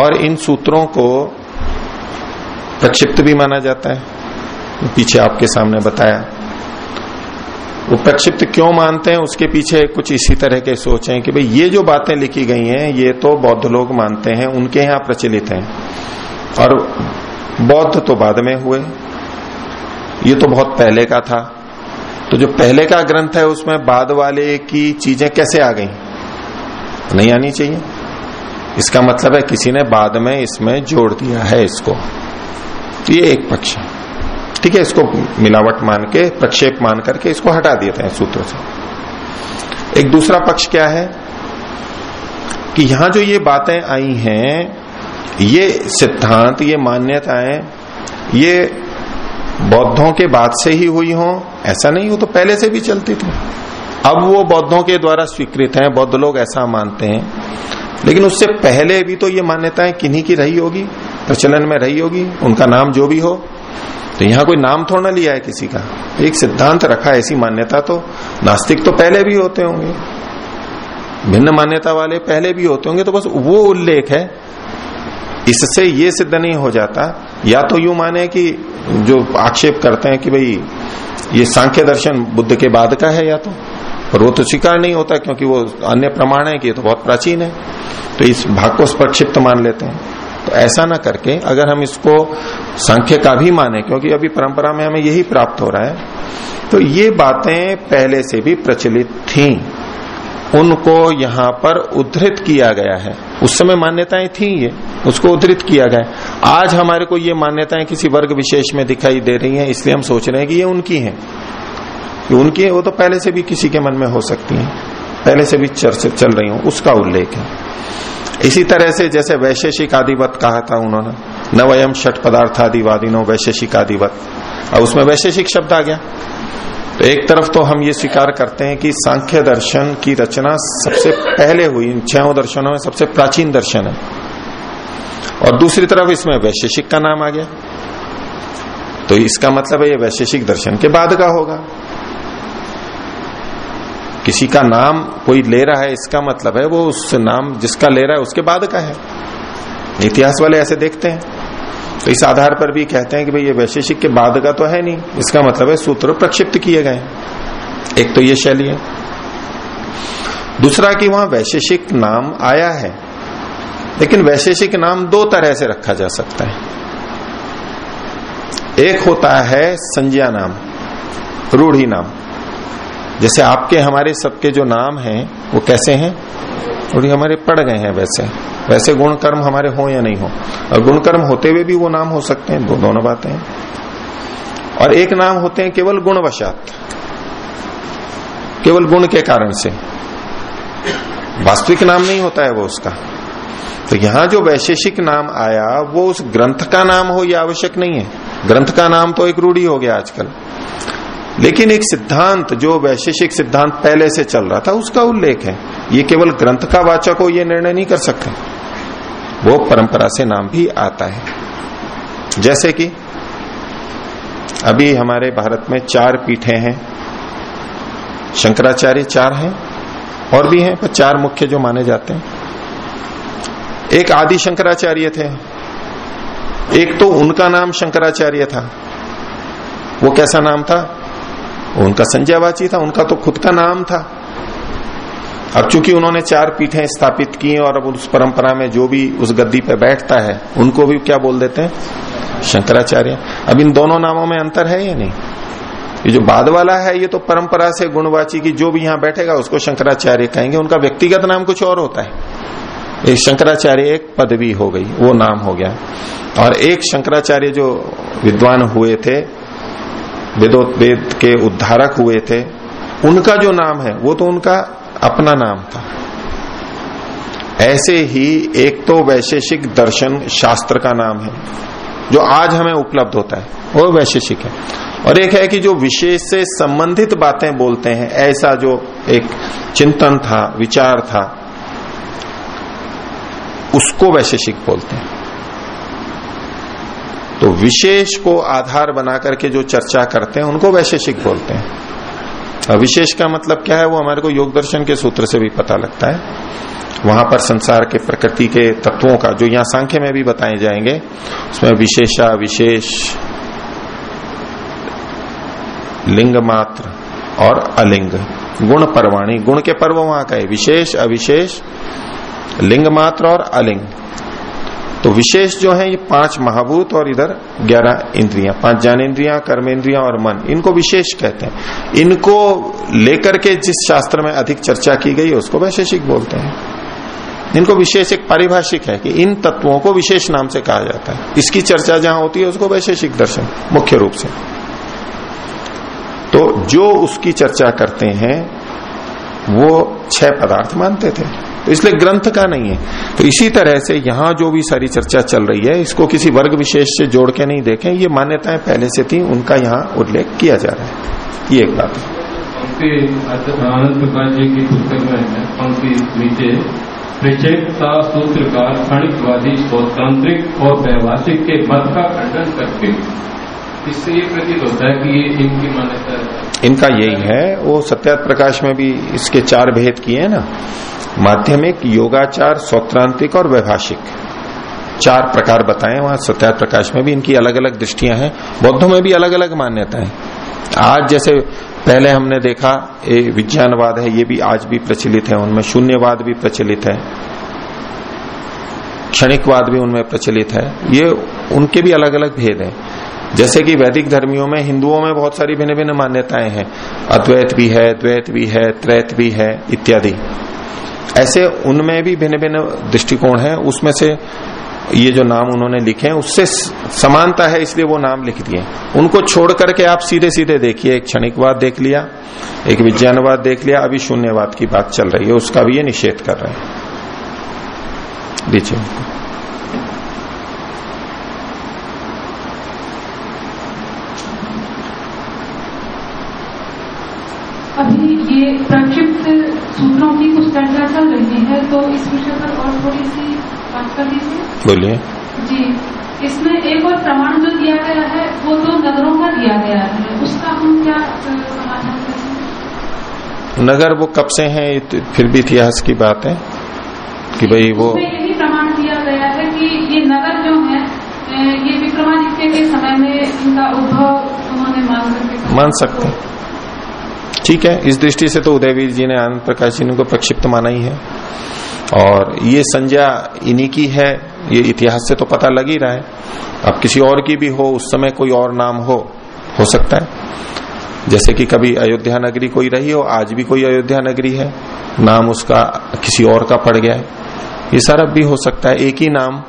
और इन सूत्रों को प्रक्षिप्त भी माना जाता है पीछे आपके सामने बताया। वो प्रक्षिप्त क्यों मानते हैं, उसके पीछे कुछ इसी तरह के सोच हैं कि भाई ये जो बातें लिखी गई हैं, ये तो बौद्ध लोग मानते हैं, उनके यहाँ प्रचलित हैं। और बौद्ध तो बाद में हुए। ये तो बहुत पहले का था। तो जो पहले का ग्रंथ है, उसमें बाद वाले की चीज़ें कैसे आ गई? नहीं आनी चाहिए। इसका मतलब है, किसी ने बाद में इसमें जोड़ दिया है इसको। तो ये एक पक्ष है। ठीक है, इसको मिलावट मान के, प्रक्षेप मान करके इसको हटा देते हैं सूत्र से। एक दूसरा पक्ष क्या है? कि यहाँ जो ये बातें आई हैं, ये सिद्धांत, ये मान्यताएँ, ये बौद्धों के बाद से ही हुई हो, ऐसा नहीं हो तो पहले से भी चलती थी। अब वो बौद्धों के द्वारा स्वीकृत हैं, बौद्ध लोग ऐसा मानते हैं। लेकिन उससे पहले भी तो ये मान्यताएँ किन्हीं की रही होगी? प्रचलन में रही होगी, उनका नाम जो भी हो। तो यहाँ कोई नाम थोड़ा ना लिया है किसी का। एक सिद्धांत रखा ऐसी मान्यता तो नास्तिक तो पहले भी होते होंगे। भिन्न मान्यता वाले पहले भी होते होंगे तो बस वो उल्लेख है। इससे ये सिद्ध नहीं हो जाता। या तो यू माने कि जो आक्षेप करते हैं कि भाई, ये सांख्य दर्शन बुद्ध के बाद का है या तो पर वो तो स्वीकार नहीं होता क्योंकि वो अन्य प्रमाण है कि ये तो बहुत प्राचीन है। तो इस भाग को प्रक्षिप्त मान लेते हैं। तो ऐसा ना करके अगर हम इसको संख्य का भी माने, क्योंकि अभी परंपरा में हमें यही प्राप्त हो रहा है तो ये बातें पहले से भी प्रचलित थी। उनको यहाँ पर उद्धृत किया गया है। उस समय मान्यताएँ थी ये, उसको उद्धृत किया गया आज हमारे को ये मान्यताएँ किसी वर्ग विशेष में दिखाई दे रही हैं, इसलिए हम सोच रहे हैं कि ये उनकी हैं। कि उनकी है, वो तो पहले से भी किसी के मन में हो सकती हैं, पहले से भी चर्चा चल रही हूँ, उसका उल्लेख है। इसी तरह से जैसे वैशेषिक आदिवत कहा था उन्होंने, न वयम षट पदार्थ आदिवादिनो वैशेषिक आदिवत और उसमें वैशेषिक शब्द आ गया। तो एक तरफ़ तो हम ये स्वीकार करते हैं कि सांख्य दर्शन की रचना सबसे पहले हुई, इन छह दर्शनों में सबसे प्राचीन दर्शन है। और दूसरी तरफ़ इसमें वैशेषिक का नाम आ गया। तो इसका मतलब है ये वैशेषिक दर्शन के बाद का होगा। किसी का नाम कोई ले रहा है, इसका मतलब है वो उस नाम जिसका ले रहा है उसके बाद का है। इतिहास वाले ऐसे देखते हैं। तो इस आधार पर भी कहते हैं कि भाई ये वैशेषिक के बाद का तो है नहीं, इसका मतलब है सूत्र प्रक्षिप्त किए गए एक तो ये शैली है। दूसरा कि वहाँ वैशेषिक नाम आया है, लेकिन वैशेषिक नाम दो तरह से रखा जा सकता है। एक होता है संज्ञा नाम, रूढ़ी नाम। जैसे आपके, हमारे सबके जो नाम हैं, वो कैसे हैं? रूढ़ी हमारे पड़ गए हैं वैसे। वैसे गुण कर्म हमारे हो या नहीं हो। और गुण कर्म होते हुए भी वो नाम हो सकते हैं, दो, दोनों बातें हैं। और एक नाम होते हैं केवल गुणवशात। केवल गुण के कारण से। वास्तविक नाम नहीं होता है वो उसका। तो यहाँ जो वैशेषिक नाम आया, वो उस ग्रंथ का नाम हो यह आवश्यक नहीं है। ग्रंथ का नाम तो एक रूढ़ी हो गया आजकल। लेकिन एक सिद्धांत, जो वैशेषिक सिद्धांत पहले से चल रहा था, उसका उल्लेख है। ये केवल ग्रंथ का वाचक हो, ये निर्णय नहीं कर सकते। वो परंपरा से नाम भी आता है। जैसे कि अभी हमारे भारत में चार पीठे हैं। शंकराचार्य चार हैं, और भी हैं, पर चार मुख्य जो माने जाते हैं। एक आदि शंकराचार्य थे। एक तो उनका नाम शंकराचार्य था। वो कैसा नाम था? उनका संजयवाची था, उनका तो खुद का नाम था। अब चूँकि उन्होंने चार पीठें स्थापित की और अब उस परंपरा में जो भी उस गद्दी पे बैठता है, उनको भी क्या बोल देते हैं? शंकराचार्य। अब इन दोनों नामों में अंतर है या नहीं? ये जो बाद वाला है, ये तो परंपरा से गुणवाची की जो भी यहाँ बैठेगा, उसको शंकराचार्य कहेंगे। उनका व्यक्तिगत नाम कुछ और होता है। एक शंकराचार्य, एक पदवी हो गई, वो नाम हो गया। और एक शंकराचार्य जो विद्वान हुए थे वेदोत्वेद के उद्धारक हुए थे। उनका जो नाम है, वो तो उनका अपना नाम था। ऐसे ही एक तो वैशेषिक दर्शन शास्त्र का नाम है, जो आज हमें उपलब्ध होता है। वो वैशेषिक है। और एक है कि जो विशेष से संबंधित बातें बोलते हैं, ऐसा जो एक चिंतन था, विचार था, उसको वैशेषिक बोलते हैं। तो विशेष को आधार बना करके जो चर्चा करते हैं, उनको वैशेषिक बोलते हैं। विशेष का मतलब क्या है, वो हमारे को योग दर्शन के सूत्र से भी पता लगता है। वहाँ पर संसार के प्रकृति के तत्वों का, जो यहाँ सांख्य में भी बताए जाएँगे, उसमें विशेषा, विशेष, लिंग मात्र और अलिंग। गुण परवाणी गुण के पर्व वहाँ का है। विशेष, अविशेष, लिंग मात्र और अलिंग। तो विशेष जो है ये पाँच महाभूत और इधर ग्यारह इंद्रियाँ, पाँच ज्ञानेन्द्रियाँ कर्मेंद्रियाँ और मन, इनको विशेष कहते हैं। इनको लेकर के जिस शास्त्र में अधिक चर्चा की गई, उसको वैशेषिक बोलते हैं। इनको विशेष एक पारिभाषिक है कि इन तत्वों को विशेष नाम से कहा जाता है। इसकी चर्चा जहाँ होती है, उसको वैशेषिक दर्शन, मुख्य रूप से। तो जो उसकी चर्चा करते हैं, वो छह पदार्थ मानते थे। तो इसलिए ग्रंथ का नहीं है। तो इसी तरह से यहाँ जो भी सारी चर्चा चल रही है, इसको किसी वर्ग विशेष से जोड़ के नहीं देखें। ये मान्यताएँ पहले से थी, उनका यहाँ उल्लेख किया जा रहा है। ये एक बात है। प्रचेकता सूत्रकार क्षणिकवादी स्वतांत्रिक और व्यवहारिक के मत का खंडन करते इससे ये प्रतीत होता है कि ये इनकी मान्यता है। इनका यही है। वो सत्यात प्रकाश में भी इसके चार भेद किए हैं ना। माध्यमिक, योगाचार सौत्रांतिक और वैभाषिक। चार प्रकार बताए, वहाँ सत्यात प्रकाश में भी इनकी अलग अलग दृष्टियाँ हैं। बौद्धों में भी अलग अलग मान्यता है। आज जैसे पहले हमने देखा, ये विज्ञानवाद है, ये भी आज भी प्रचलित है उनमें। शून्यवाद भी प्रचलित है। क्षणिकवाद भी उनमें प्रचलित है। ये उनके भी अलग अलग भेद हैं। जैसे कि वैदिक धर्मियों में हिंदुओं में बहुत सारी भिन्न भिन्न मान्यताएँ हैं। अद्वैत भी है, द्वैत भी है, त्रैत भी है, इत्यादि। ऐसे उनमें भी भिन्न भिन्न दृष्टिकोण है। उसमें से ये जो नाम उन्होंने लिखे हैं, उससे समानता है, इसलिए वो नाम लिख दिए। उनको छोड़ करके आप सीधे सीधे देखिए, एक क्षणिकवाद देख लिया, एक विज्ञानवाद देख लिया, अभी शून्यवाद की बात चल रही है, उसका भी ये निषेध कर रहे हैं। दीजिए अभी ये प्रक्षिप्त सूत्रों की कुछ चर्चा चल रही है तो इस विषय पर और थोड़ी सी बात कर लीजिए बोलिए। जी इसमें एक और प्रमाण जो दिया गया है वो तो नगरों का दिया गया है उसका हम क्या समाधान नगर वो कब से हैं तो फिर भी इतिहास की बात है कि भाई वो यही प्रमाण दिया गया है कि ये नगर जो है ये विक्रमादित्य के समय में इनका उद्भव उन्होंने मान करके मान सकते हैं। ठीक है, इस दृष्टि से तो उदयवीर जी ने आनंद प्रकाश जी को प्रक्षिप्त माना ही है। और ये संज्ञा इन्हीं की है, ये इतिहास से तो पता लग ही रहा है। अब किसी और की भी हो, उस समय कोई और नाम हो हो सकता है। जैसे कि कभी अयोध्या नगरी कोई रही हो, आज भी कोई अयोध्या नगरी है, नाम उसका किसी और का पड़ गया है। ये सारा भी हो सकता है, एक ही नाम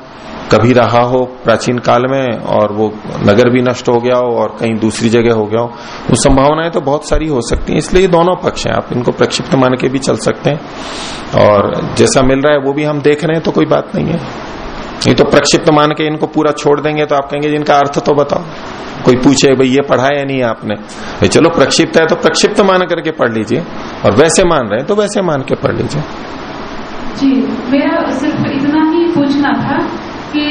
कभी रहा हो प्राचीन काल में और वो नगर भी नष्ट हो गया हो और कहीं दूसरी जगह हो गया हो, वो संभावनाएँ तो बहुत सारी हो सकती हैं। इसलिए दोनों पक्ष हैं। आप इनको प्रक्षिप्त मान के भी चल सकते हैं। और जैसा मिल रहा है वो भी हम देख रहे हैं तो कोई बात नहीं है। ये तो प्रक्षिप्त मान के इनको पूरा छोड़ देंगे तो आप कहेंगे जिनका अर्थ तो बताओ। कोई पूछे, भाई, ये पढ़ा या नहीं आपने? भाई, चलो, प्रक्षिप्त है तो प्रक्षिप्त मान करके पढ़ लीजिए। और वैसे मान रहे हैं तो वैसे मान के पढ़ लीजिए। जी, मेरा सिर्फ़ इतना ही पूछना था कि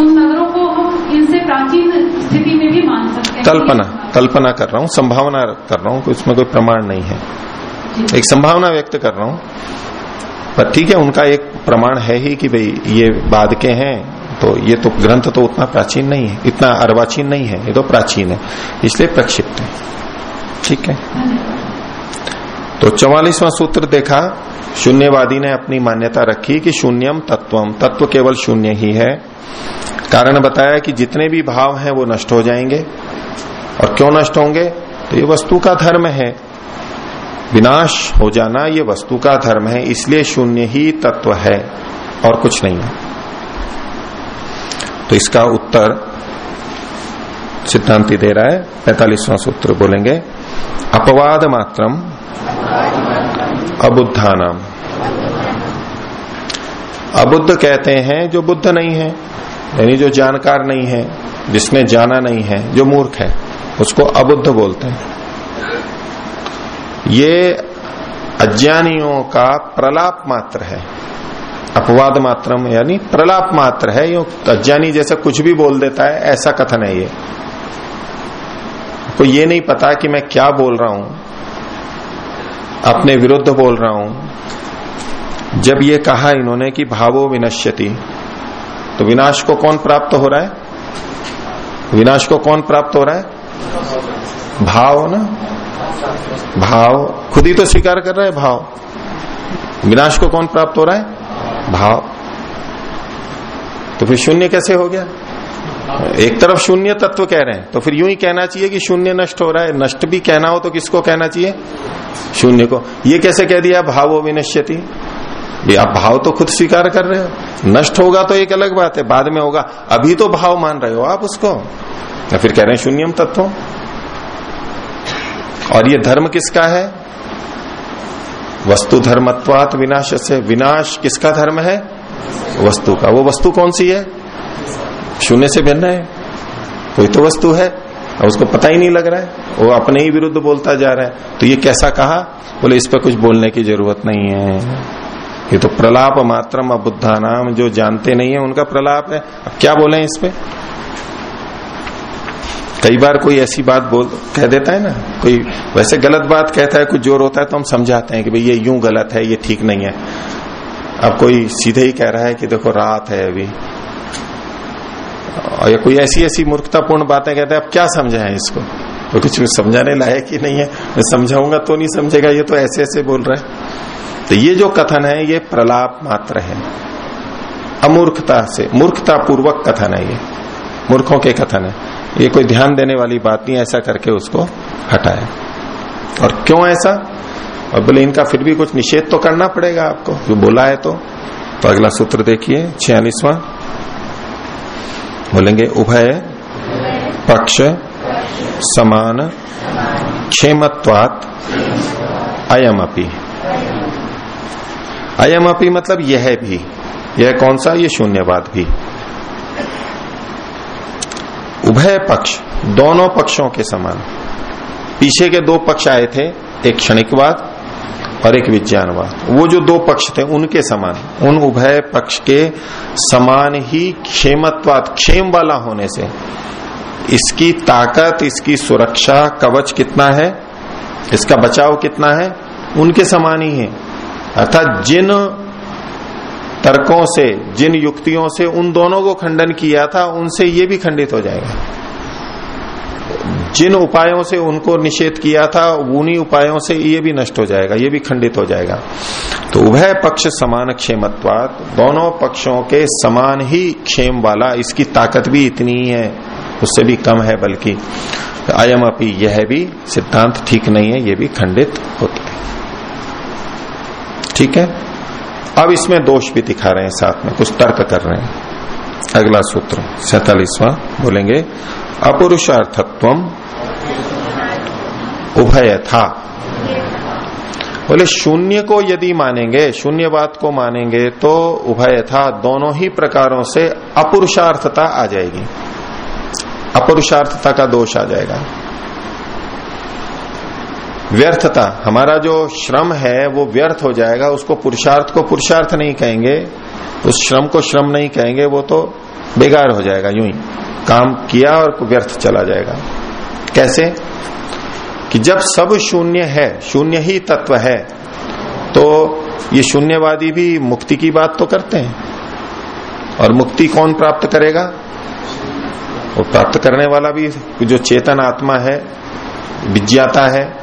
उन नगरों को हम इनसे प्राचीन स्थिति में भी मान सकते हैं। कल्पना कल्पना कर रहा हूँ संभावना कर रहा हूँ इसमें कोई प्रमाण नहीं है। एक संभावना व्यक्त कर रहा हूँ पर ठीक है उनका एक प्रमाण है ही कि भाई ये बाद के हैं तो ये तो ग्रंथ तो उतना प्राचीन नहीं है इतना अर्वाचीन नहीं है ये तो प्राचीन है इसलिए प्रक्षिप्त है। ठीक है? तो चौवालीसवां सूत्र देखा, शून्यवादी ने अपनी मान्यता रखी कि शून्यम तत्वम, तत्व केवल शून्य ही है। कारण बताया कि जितने भी भाव हैं वो नष्ट हो जाएँगे। और क्यों नष्ट होंगे? तो ये वस्तु का धर्म है। विनाश हो जाना ये वस्तु का धर्म है, इसलिए शून्य ही तत्व है और कुछ नहीं है। तो इसका उत्तर सिद्धांति दे रहा है, पैतालीसवां सूत्र बोलेंगे, अपवाद मात्रम अबुद्धानाम। अबुद्ध कहते हैं जो बुद्ध नहीं है, यानी जो जानकार नहीं है, जिसने जाना नहीं है, जो मूर्ख है, उसको अबुद्ध बोलते हैं। ये अज्ञानियों का प्रलाप मात्र है। अपवाद मात्रम यानी प्रलाप मात्र है, यो अज्ञानी जैसा कुछ भी बोल देता है, ऐसा कथन है ये। को ये नहीं पता कि मैं क्या बोल रहा हूँ। अपने विरुद्ध बोल रहा हूँ। जब ये कहा इन्होंने कि भावो विनश्यति तो विनाश को कौन प्राप्त हो रहा है? विनाश को कौन प्राप्त हो रहा है? भाव ना? भाव। खुद ही तो स्वीकार कर रहा है भाव। विनाश को कौन प्राप्त हो रहा है? भाव। तो फिर शून्य कैसे हो गया? एक तरफ़ शून्य तत्व कह रहे हैं तो फिर यूँ ही कहना चाहिए कि शून्य नष्ट हो रहा है। नष्ट भी कहना हो तो किसको कहना चाहिए? शून्य को। ये कैसे कह दिया? भावो विनश्यति। आप भाव तो खुद स्वीकार कर रहे हो। नष्ट होगा तो एक अलग बात है, बाद में होगा। अभी तो भाव मान रहे हो आप उसको। या फिर कह रहे हैं शून्यम तत्व। और ये धर्म किसका है? वस्तु धर्मत्वात विनाश से विनाश किसका धर्म है? वस्तु का। वो वस्तु कौन सी है? शून्य से भिन्न है। कोई तो वस्तु है। और उसको पता ही नहीं लग रहा है। वो अपने ही विरुद्ध बोलता जा रहा है। तो ये कैसा कहा? बोले, इस पर कुछ बोलने की ज़रूरत नहीं है। ये तो प्रलाप मात्रम अबुद्धा नाम जो जानते नहीं है, उनका प्रलाप है। अब क्या बोले इस पे? कई बार कोई ऐसी बात बोल, कह देता है ना, कोई वैसे गलत बात कहता है, कुछ ज़ोर होता है तो हम समझाते हैं कि भाई ये यूँ गलत है, ये ठीक नहीं है। अब कोई सीधे ही कह रहा है कि देखो, रात है अभी। या कोई ऐसी ऐसी मूर्खतापूर्ण बातें कहते हैं अब क्या समझाएँ इसको? तो कुछ समझाने लायक ही नहीं है। मैं समझाऊँगा तो नहीं समझेगा ये तो ऐसे ऐसे बोल रहा है। तो ये जो कथन है ये प्रलाप मात्र है। अमूर्खता से मूर्खता पूर्वक कथन है ये। मूर्खों के कथन है। ये कोई ध्यान देने वाली बात नहीं ऐसा करके उसको हटाए और क्यों ऐसा? और बोले इनका फिर भी कुछ निषेध तो करना पड़ेगा आपको। जो बोला है तो, तो अगला सूत्र देखिए छियालीसवां। बोलेंगे उभय, पक्ष, समान, क्षेमत्वात, अयमपि। अयमपि मतलब यह भी। यह कौन सा? ये शून्यवाद भी। उभय पक्ष, दोनों पक्षों के समान। पीछे के दो पक्ष आए थे, एक क्षणिकवाद और एक विज्ञानवाद वो जो दो पक्ष थे, उनके समान। उन उभय पक्ष के समान ही क्षेमत्वाद क्षेम वाला होने से। इसकी ताकत, इसकी सुरक्षा कवच कितना है, इसका बचाव कितना है, उनके समान ही है। अर्थात जिन तर्कों से, जिन युक्तियों से उन दोनों को खंडन किया था, उनसे ये भी खंडित हो जाएगा। जिन उपायों से उनको निषेध किया था, उन्हीं उपायों से ये भी नष्ट हो जाएगा, ये भी खंडित हो जाएगा। तो उभय पक्ष समान क्षेमत्वात, दोनों पक्षों के समान ही क्षेम वाला इसकी ताकत भी इतनी ही है, उससे भी कम है बल्कि अयम अपी यह भी सिद्धांत ठीक नहीं है, ये भी खंडित होता है। ठीक है? अब इसमें दोष भी दिखा रहे हैं साथ में, कुछ तर्क कर रहे हैं। अगला सूत्र, सैतालीसवां, बोलेंगे अपुरुषार्थत्व उभय था बोले, शून्य को यदि मानेंगे शून्यवाद को मानेंगे तो उभय था दोनों ही प्रकारों से अपुरुषार्थता आ जाएगी। अपुरुषार्थता का दोष आ जाएगा। व्यर्थता, हमारा जो श्रम है, वो व्यर्थ हो जाएगा, उसको पुरुषार्थ को पुरुषार्थ नहीं कहेंगे, उस श्रम को श्रम नहीं कहेंगे, वो तो बेकार हो जाएगा, यूँ ही। काम किया और व्यर्थ चला जाएगा। कैसे? कि जब सब शून्य है, शून्य ही तत्व है तो ये शून्यवादी भी मुक्ति की बात तो करते हैं। और मुक्ति कौन प्राप्त करेगा? वो प्राप्त करने वाला भी जो चेतन आत्मा है, विज्ञाता है,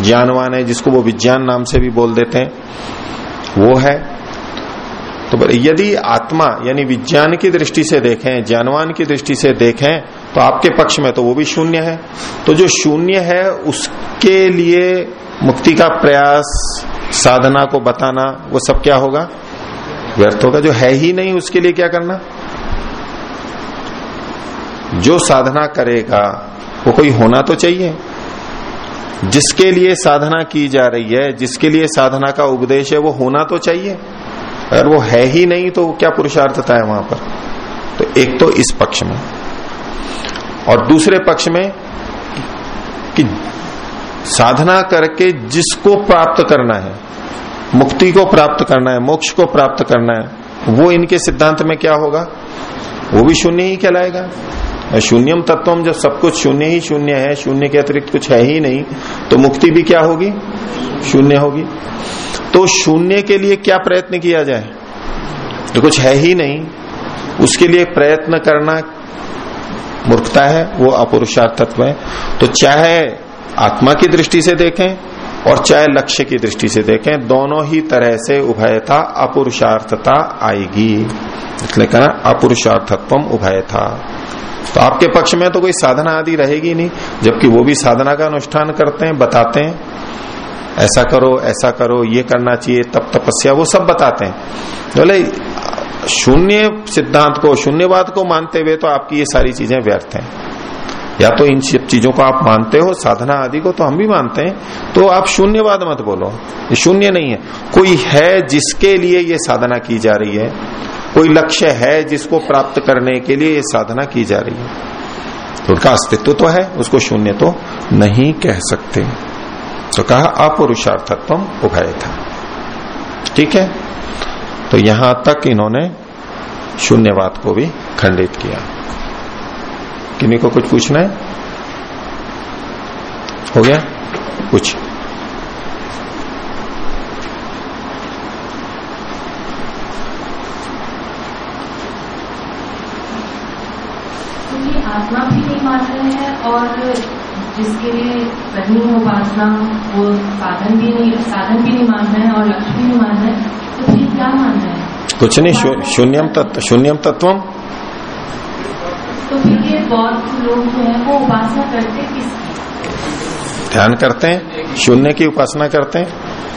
ज्ञानवान है, जिसको वो विज्ञान नाम से भी बोल देते हैं, वो है तो यदि आत्मा, यानी विज्ञान की दृष्टि से देखें, ज्ञानवान की दृष्टि से देखें तो आपके पक्ष में तो वो भी शून्य है। तो जो शून्य है, उसके लिए मुक्ति का प्रयास, साधना को बताना, वो सब क्या होगा? व्यर्थ होगा। जो है ही नहीं, उसके लिए क्या करना? जो साधना करेगा, वो कोई होना तो चाहिए। जिसके लिए साधना की जा रही है, जिसके लिए साधना का उपदेश है, वो होना तो चाहिए। अगर वो है ही नहीं तो क्या पुरुषार्थता है वहाँ पर? तो एक तो इस पक्ष में। और दूसरे पक्ष में कि साधना करके जिसको प्राप्त करना है, मुक्ति को प्राप्त करना है, मोक्ष को प्राप्त करना है, वो इनके सिद्धांत में क्या होगा? वो भी शून्य ही कहलाएगा। शून्यम तत्वम जब सब कुछ शून्य ही शून्य है, शून्य के अतिरिक्त कुछ है ही नहीं तो मुक्ति भी क्या होगी? शून्य होगी। तो शून्य के लिए क्या प्रयत्न किया जाए? जो कुछ है ही नहीं। उसके लिए प्रयत्न करना मूर्खता है, वो अपुरुषार्थत्व है। तो चाहे आत्मा की दृष्टि से देखें और चाहे लक्ष्य की दृष्टि से देखें, दोनों ही तरह से उभयता अपुरुषार्थता आएगी। इसलिए कहना अपुरुषार्थत्व उभय था तो आपके पक्ष में तो कोई साधना आदि रहेगी नहीं, जबकि वो भी साधना का अनुष्ठान करते हैं, बताते हैं। ऐसा करो ऐसा करो, ये करना चाहिए, तप तपस्या, वो सब बताते हैं। बोले, शून्य सिद्धांत को, शून्यवाद को मानते हुए तो आपकी ये सारी चीज़ें व्यर्थ हैं। या तो इन सब चीज़ों को आप मानते हो, साधना आदि को तो हम भी मानते हैं तो आप शून्यवाद मत बोलो। ये शून्य नहीं है। कोई है जिसके लिए ये साधना की जा रही है? कोई लक्ष्य है जिसको प्राप्त करने के लिए ये साधना की जा रही है। तो उनका अस्तित्व तो है, उसको शून्य तो नहीं कह सकते। तो कहा, अपुरुषार्थत्व उभय था ठीक है? तो यहाँ तक इन्होंने शून्यवाद को भी खंडित किया। किन्हीं को कुछ पूछना है? हो गया? कुछ आत्मा भी नहीं मान रहे हैं और जिसके लिए करनी है उपासना वो साधन भी नहीं साधन भी नहीं मान रहे हैं और लक्ष्य भी नहीं मान रहे तो फिर क्या मान रहे हैं? कुछ नहीं शून्यम तत्व शून्यम तत्व तो फिर ये बौद्ध लोग जो है वो उपासना करते किस ध्यान करते हैं शून्य की उपासना करते हैं।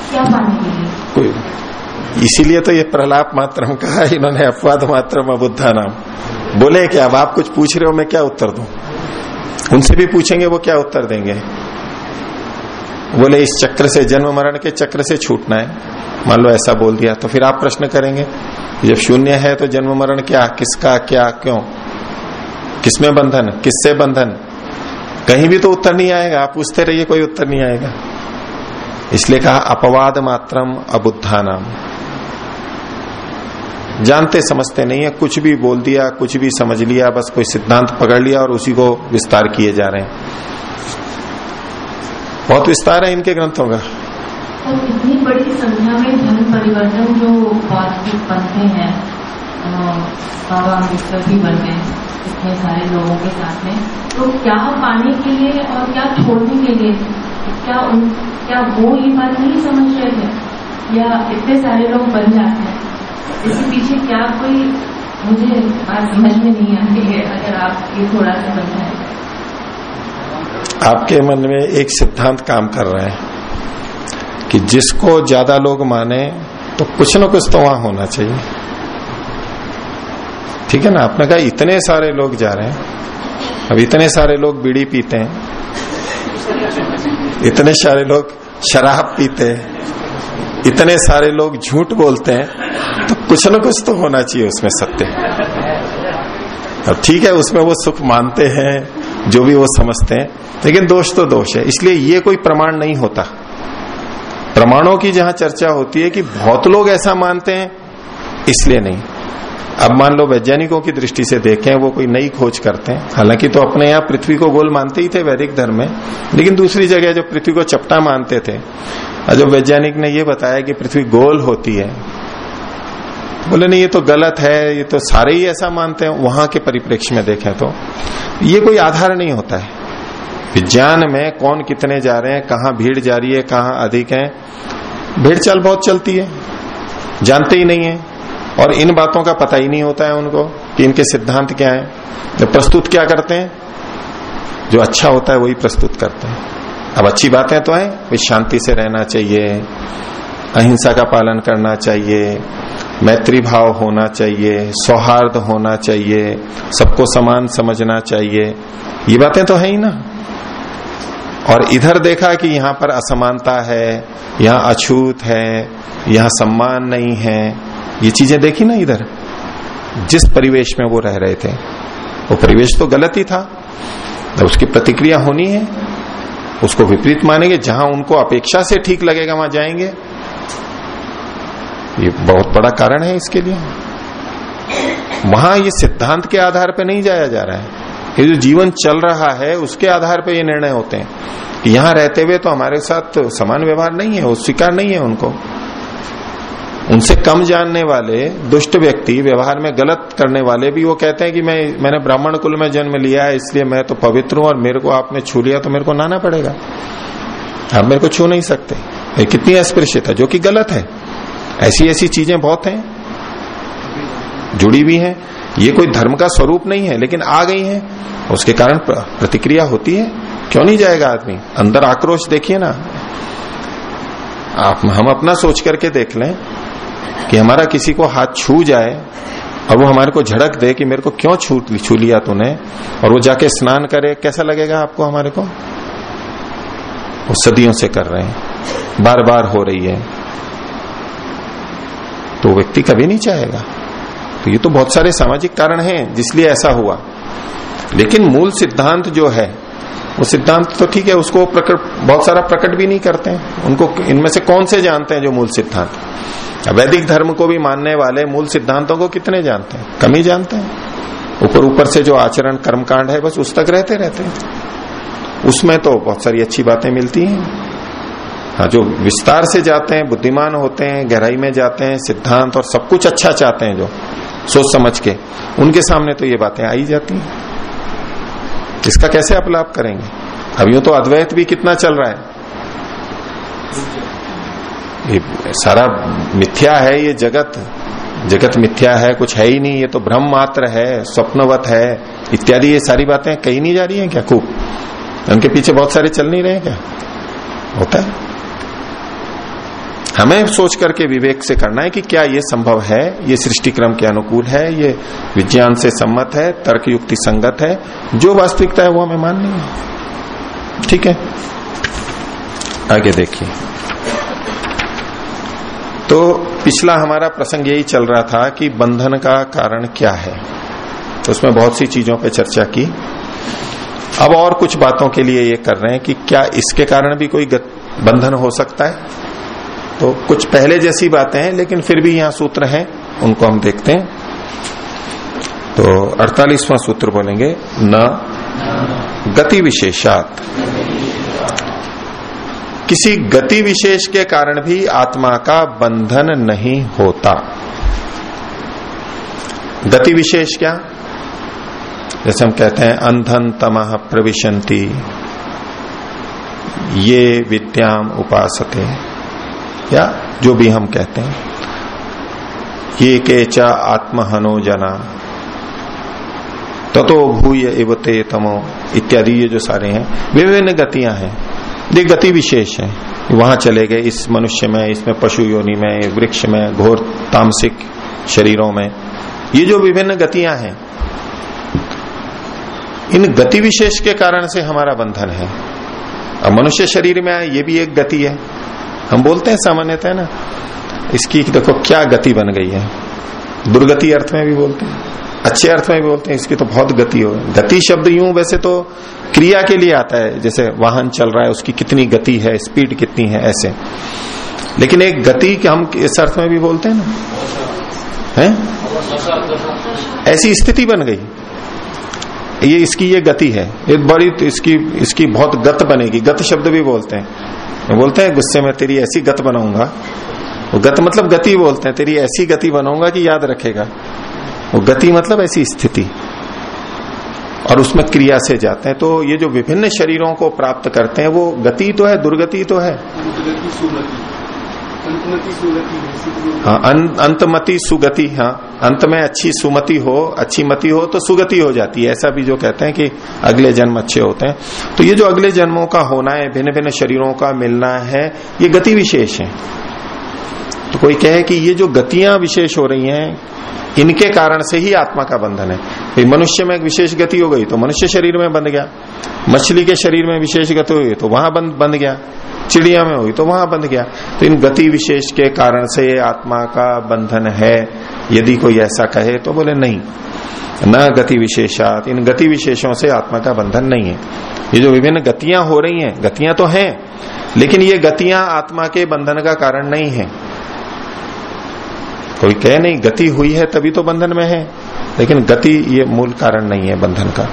क्या पाने के लिए? कोई इसीलिए तो ये प्रहलाप मात्रम कहा इन्होंने अपवाद मात्रम अबुद्धा नाम। बोले क्या अब आप कुछ पूछ रहे हो मैं क्या उत्तर दू? उनसे भी पूछेंगे वो क्या उत्तर देंगे। बोले, इस चक्र से, जन्म मरण के चक्र से छूटना है। मान लो ऐसा बोल दिया तो फिर आप प्रश्न करेंगे, जब शून्य है तो जन्म मरण क्या, किसका, क्या, क्यों? किसमें बंधन, किससे बंधन? कहीं भी तो उत्तर नहीं आएगा, आप पूछते रहिए, कोई उत्तर नहीं आएगा। इसलिए कहा, अपवाद मात्रम अबुद्धा नाम जानते, समझते नहीं है। कुछ भी बोल दिया, कुछ भी समझ लिया, बस कोई सिद्धांत पकड़ लिया और उसी को विस्तार किए जा रहे हैं। बहुत विस्तार है इनके ग्रंथों का। तो इतनी बड़ी संख्या में धर्म परिवर्तन जो बनते हैं बाबा अंबेडकर बन गए, इतने सारे लोगों के साथ में तो क्या पाने के लिए और क्या छोड़ने के लिए, क्या उन, क्या वो ये बात नहीं समझ रहे थे या इतने सारे लोग बन जाते हैं? इसके पीछे क्या कोई मुझे बात समझ में नहीं आती है, अगर आप ये थोड़ा सा बताएँ आपके मन में एक सिद्धांत काम कर रहा है कि जिसको ज़्यादा लोग माने तो कुछ न कुछ तो वहाँ होना चाहिए। ठीक है ना? आपने कहा इतने सारे लोग जा रहे हैं। अब इतने सारे लोग बीड़ी पीते हैं। इतने सारे लोग शराब पीते हैं। इतने सारे लोग झूठ बोलते हैं तो कुछ ना कुछ तो होना चाहिए उसमें सत्य। अब ठीक है, उसमें वो सुख मानते हैं, जो भी वो समझते हैं, लेकिन दोष तो दोष है। इसलिए ये कोई प्रमाण नहीं होता। प्रमाणों की जहाँ चर्चा होती है कि बहुत लोग ऐसा मानते हैं, इसलिए नहीं। अब मान लो वैज्ञानिकों की दृष्टि से देखें, वो कोई नई खोज करते हैं। हालाँकि तो अपने यहाँ पृथ्वी को गोल मानते ही थे वैदिक धर्म में, लेकिन दूसरी जगह जो पृथ्वी को चपटा मानते थे, और जब वैज्ञानिक ने ये बताया कि पृथ्वी गोल होती है बोले, नहीं, ये तो गलत है, ये तो सारे ही ऐसा मानते हैं, वहाँ के परिप्रेक्ष्य में देखें तो। ये कोई आधार नहीं होता है। विज्ञान में कौन कितने जा रहे हैं, कहाँ भीड़ जा रही है, कहाँ अधिक है, भीड़ चाल बहुत चलती है, जानते ही नहीं है। और इन बातों का पता ही नहीं होता है उनको कि इनके सिद्धांत क्या है। जो प्रस्तुत क्या करते हैं? जो अच्छा होता है वही प्रस्तुत करते हैं। अब अच्छी बातें तो है, वे शांति से रहना चाहिए, अहिंसा का पालन करना चाहिए, मैत्री भाव होना चाहिए, सौहार्द होना चाहिए, सबको समान समझना चाहिए। ये बातें तो है ही ना। और इधर देखा कि यहाँ पर असमानता है, यहाँ अछूत है, यहाँ सम्मान नहीं है ये चीज़ें देखी ना इधर? जिस परिवेश में वो रह रहे थे। वो परिवेश तो गलत ही था। तो उसकी प्रतिक्रिया होनी है। उसको विपरीत मानेंगे। जहाँ उनको अपेक्षा से ठीक लगेगा, वहाँ जाएँगे। ये बहुत बड़ा कारण है इसके लिए। वहाँ ये सिद्धांत के आधार पर नहीं जाया जा रहा है। ये जो जीवन चल रहा है, उसके आधार पर ये निर्णय होते हैं। कि यहाँ रहते हुए तो हमारे साथ समान व्यवहार नहीं है, वो स्वीकार नहीं है उनको। उनसे कम जानने वाले, दुष्ट व्यक्ति, व्यवहार में गलत करने वाले भी वो कहते हैं कि मैं, मैंने ब्राह्मण कुल में जन्म लिया है, इसलिए मैं तो पवित्र हूँ और मेरे को आपने छू लिया तो मेरे को नाना पड़ेगा। आप मेरे को छू नहीं सकते। ये कितनी अस्पृश्यता, जो कि गलत है। ऐसी ऐसी चीज़ें बहुत हैं। जुड़ी हुई हैं। ये कोई धर्म का स्वरूप नहीं है, लेकिन आ गई है। उसके कारण प्रतिक्रिया होती है। क्यों नहीं जाएगा आदमी? अंदर आक्रोश देखिए ना। आप, हम अपना सोच करके देख लें। कि हमारा किसी को हाथ छू जाए, और वो हमारे को झड़क दे कि मेरे को क्यों छू छू लिया तूने? और वो जाके स्नान करे, कैसा लगेगा आपको हमारे को? वो सदियों से कर रहे हैं। बार बार हो रही है। तो व्यक्ति कभी नहीं चाहेगा। तो ये तो बहुत सारे सामाजिक कारण हैं, जिसलिए ऐसा हुआ। लेकिन मूल सिद्धांत जो है, वो सिद्धांत तो ठीक है, उसको प्रकट, बहुत सारा प्रकट भी नहीं करते उनको इनमें से कौन से जानते हैं जो मूल सिद्धांत? वैदिक धर्म को भी मानने वाले मूल सिद्धांतों को कितने जानते हैं? कम ही जानते हैं। ऊपर ऊपर से जो आचरण कर्मकांड है, बस उस तक रहते रहते हैं। उसमें तो बहुत सारी अच्छी बातें मिलती हैं। हाँ जो विस्तार से जाते हैं, बुद्धिमान होते हैं, गहराई में जाते हैं, सिद्धांत और सब कुछ अच्छा चाहते हैं जो, सोच समझ के, उनके सामने तो ये बातें आई जाती हैं। इसका कैसे आप लाभ करेंगे? अब यूँ तो अद्वैत भी कितना चल रहा है। ये सारा मिथ्या है ये जगत। जगत मिथ्या है, कुछ है ही नहीं, ये तो भ्रम मात्र है, स्वप्नवत है। इत्यादि ये सारी बातें कही नहीं जा रही हैं क्या? खूब। उनके पीछे बहुत सारे चल नहीं रहे क्या? होता है। हमें सोच करके विवेक से करना है कि क्या ये संभव है, ये सृष्टि क्रम के अनुकूल है, ये विज्ञान से सम्मत है तर्क युक्ति संगत है, जो वास्तविकता है वो हमें माननी है। ठीक है? आगे देखिए। तो पिछला हमारा प्रसंग यही चल रहा था कि बंधन का कारण क्या है। तो उसमें बहुत सी चीज़ों पर चर्चा की। अब और कुछ बातों के लिए ये कर रहे हैं कि क्या इसके कारण भी कोई बंधन हो सकता है? तो कुछ पहले जैसी बातें हैं, लेकिन फिर भी यहाँ सूत्र हैं, उनको हम देखते हैं। तो अड़तालीसवां सूत्र बोलेंगे, न गति विशेषात। किसी गति विशेष के कारण भी आत्मा का बंधन नहीं होता। गति विशेष क्या? जैसे हम कहते हैं, अंधन तमह प्रविशंति ये विद्याम उपासते। या जो भी हम कहते हैं। ये के चा आत्महनो जना। ततो भूय इवते तमो। इत्यादि ये जो सारे हैं, विभिन्न गतियाँ हैं। ये गति विशेष है। वहाँ चले गए इस मनुष्य में, इसमें पशु योनि में, वृक्ष में, घोर तामसिक शरीरों में। ये जो विभिन्न गतियाँ हैं, इन गति विशेष के कारण से हमारा बंधन है। अब मनुष्य शरीर में आए, ये भी एक गति है। हम बोलते हैं सामान्यतः ना, इसकी देखो क्या गति बन गई है। दुर्गति अर्थ में भी बोलते हैं। अच्छे अर्थ में भी बोलते हैं, इसकी तो बहुत गति हो। गति शब्द यूँ वैसे तो क्रिया के लिए आता है, जैसे वाहन चल रहा है, उसकी कितनी गति है, स्पीड कितनी है, ऐसे। लेकिन एक गति के हम इस अर्थ में भी बोलते हैं ना। है? ऐसी स्थिति बन गई। ये इसकी ये गति है। ये बड़ी, इसकी इसकी बहुत गत बनेगी। गत शब्द भी बोलते हैं। बोलते हैं, गुस्से में तेरी ऐसी गत बनाऊँगा। गत मतलब गति बोलते हैं, तेरी ऐसी गति बनाऊँगा कि याद रखेगा। वो गति मतलब ऐसी स्थिति। और उसमें क्रिया से जाते हैं। तो ये जो विभिन्न शरीरों को प्राप्त करते हैं वो गति तो है दुर्गति तो है। हाँ अं, अंतमति सुगति हाँ। अंत में अच्छी सुमति हो अच्छी मति हो तो सुगति हो जाती है। ऐसा भी जो कहते हैं कि अगले जन्म अच्छे होते हैं। तो ये जो अगले जन्मों का होना है भिन्न भिन्न शरीरों का मिलना है ये गति विशेष है। तो कोई कहे कि ये जो गतियाँ विशेष हो रही हैं, इनके कारण से ही आत्मा का बंधन है। मनुष्य में एक विशेष गति हो गई तो मनुष्य शरीर में बंध गया। मछली के शरीर में विशेष गति हुई तो वहाँ बंद बंध गया। चिड़िया में हुई तो वहाँ बंध गया। तो इन गति विशेष के कारण से आत्मा का बंधन है। यदि कोई ऐसा कहे तो बोले, नहीं, न गति विशेषात। इन गति विशेषों से आत्मा का बंधन नहीं है। ये जो विभिन्न गतियाँ हो रही हैं, गतियाँ तो हैं, लेकिन ये गतियाँ आत्मा के बंधन का कारण नहीं है। कोई कहे नहीं, गति हुई है तभी तो बंधन में है। लेकिन गति ये मूल कारण नहीं है बंधन का।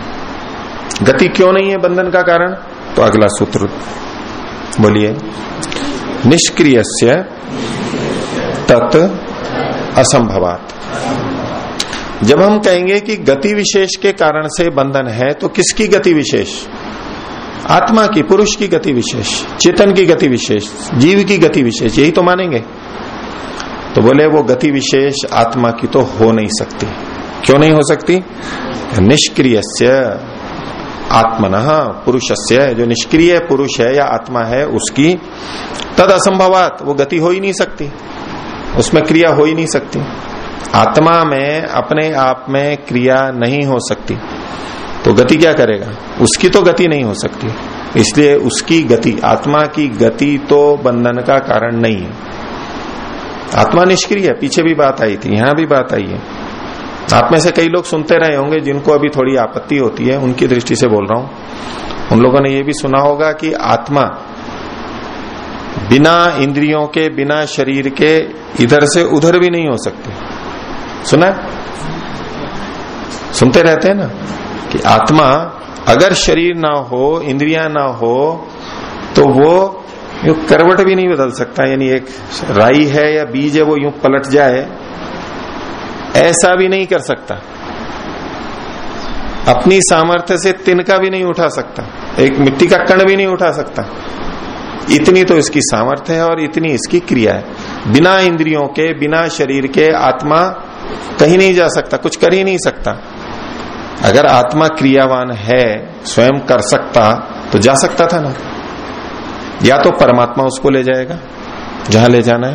गति क्यों नहीं है बंधन का कारण? तो अगला सूत्र बोलिए। निष्क्रिय तत् असंभवात। जब हम कहेंगे कि गति विशेष के कारण से बंधन है तो किसकी गति विशेष? आत्मा की, पुरुष की गति विशेष, चेतन की गति विशेष, जीव की गति विशेष, यही तो मानेंगे। तो बोले, वो गति विशेष आत्मा की तो हो नहीं सकती। क्यों नहीं हो सकती? निष्क्रिय आत्मन पुरुष जो निष्क्रिय पुरुष है या आत्मा है, उसकी तद असंभवात वो गति हो ही नहीं सकती। उसमें क्रिया हो ही नहीं सकती। आत्मा में, अपने आप में क्रिया नहीं हो सकती। तो गति क्या करेगा? उसकी तो गति नहीं हो सकती। इसलिए उसकी गति, आत्मा की गति तो बंधन का कारण नहीं है। आत्मा निष्क्रिय है, पीछे भी बात आई थी, यहाँ भी बात आई है। आप में से कई लोग सुनते रहे होंगे जिनको अभी थोड़ी आपत्ति होती है, उनकी दृष्टि से बोल रहा हूँ। उन लोगों ने यह भी सुना होगा कि आत्मा बिना इंद्रियों के, बिना शरीर के इधर से उधर भी नहीं हो सकती। सुना? सुनते रहते हैं ना? कि आत्मा अगर शरीर ना हो, इंद्रिया ना हो तो वो यू करवट भी नहीं बदल सकता, यानी एक राई है या बीज है, वो यूँ पलट जाए, ऐसा भी नहीं कर सकता। अपनी सामर्थ्य से तिनका भी नहीं उठा सकता, एक मिट्टी का कण भी नहीं उठा सकता। इतनी तो इसकी सामर्थ्य है और इतनी इसकी क्रिया है। बिना इंद्रियों के, बिना शरीर के आत्मा कहीं नहीं जा सकता, कुछ कर ही नहीं सकता। अगर आत्मा क्रियावान है, स्वयं कर सकता तो जा सकता था ना। या तो परमात्मा उसको ले जाएगा, जहाँ ले जाना है,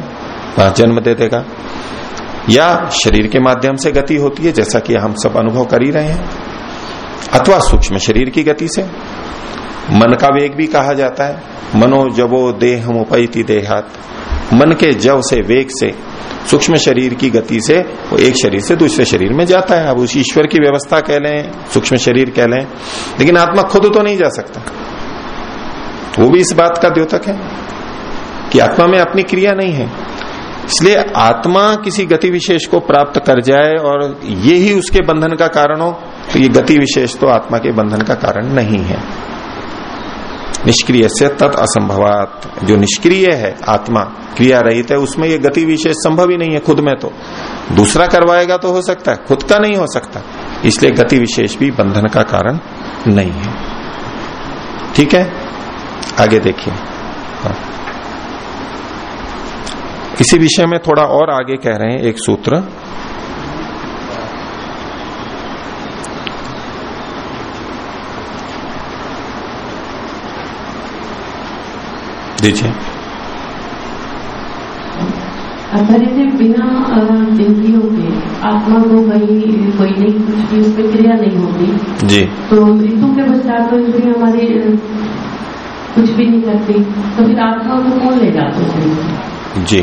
वहाँ जन्म दे देगा। या शरीर के माध्यम से गति होती है, जैसा कि हम सब अनुभव कर ही रहे हैं। अथवा सूक्ष्म शरीर की गति से। मन का वेग भी कहा जाता है, मनो जबो देह उपैती देहात। मन के जव से, वेग से, सूक्ष्म शरीर की गति से, वो एक शरीर से दूसरे शरीर में जाता है। अब उस ईश्वर की व्यवस्था कह लें, सूक्ष्म शरीर कह लें, लेकिन आत्मा खुद तो नहीं जा सकता। वो भी इस बात का द्योतक है कि आत्मा में अपनी क्रिया नहीं है। इसलिए आत्मा किसी गति विशेष को प्राप्त कर जाए और ये ही उसके बंधन का कारण हो तो ये गति विशेष तो आत्मा के बंधन का कारण नहीं है। निष्क्रिय से तत् असंभवात। जो निष्क्रिय है आत्मा, क्रिया रहित है, उसमें ये गति विशेष संभव ही नहीं है खुद में तो। दूसरा करवाएगा तो हो सकता है, खुद का नहीं हो सकता। इसलिए गति विशेष भी बंधन का कारण नहीं है। ठीक है? आगे देखिए। हाँ। इसी विषय में थोड़ा और आगे कह रहे हैं एक सूत्र। दीजिए। बिना इंद्रियों के आत्मा को कहीं कोई नहीं कुछ भी उसमें क्रिया नहीं होती। जी। तो मृत्यु के पश्चात तो इंद्रिय हमारी कुछ भी नहीं करती तो फिर आत्मा को कौन ले जाता जी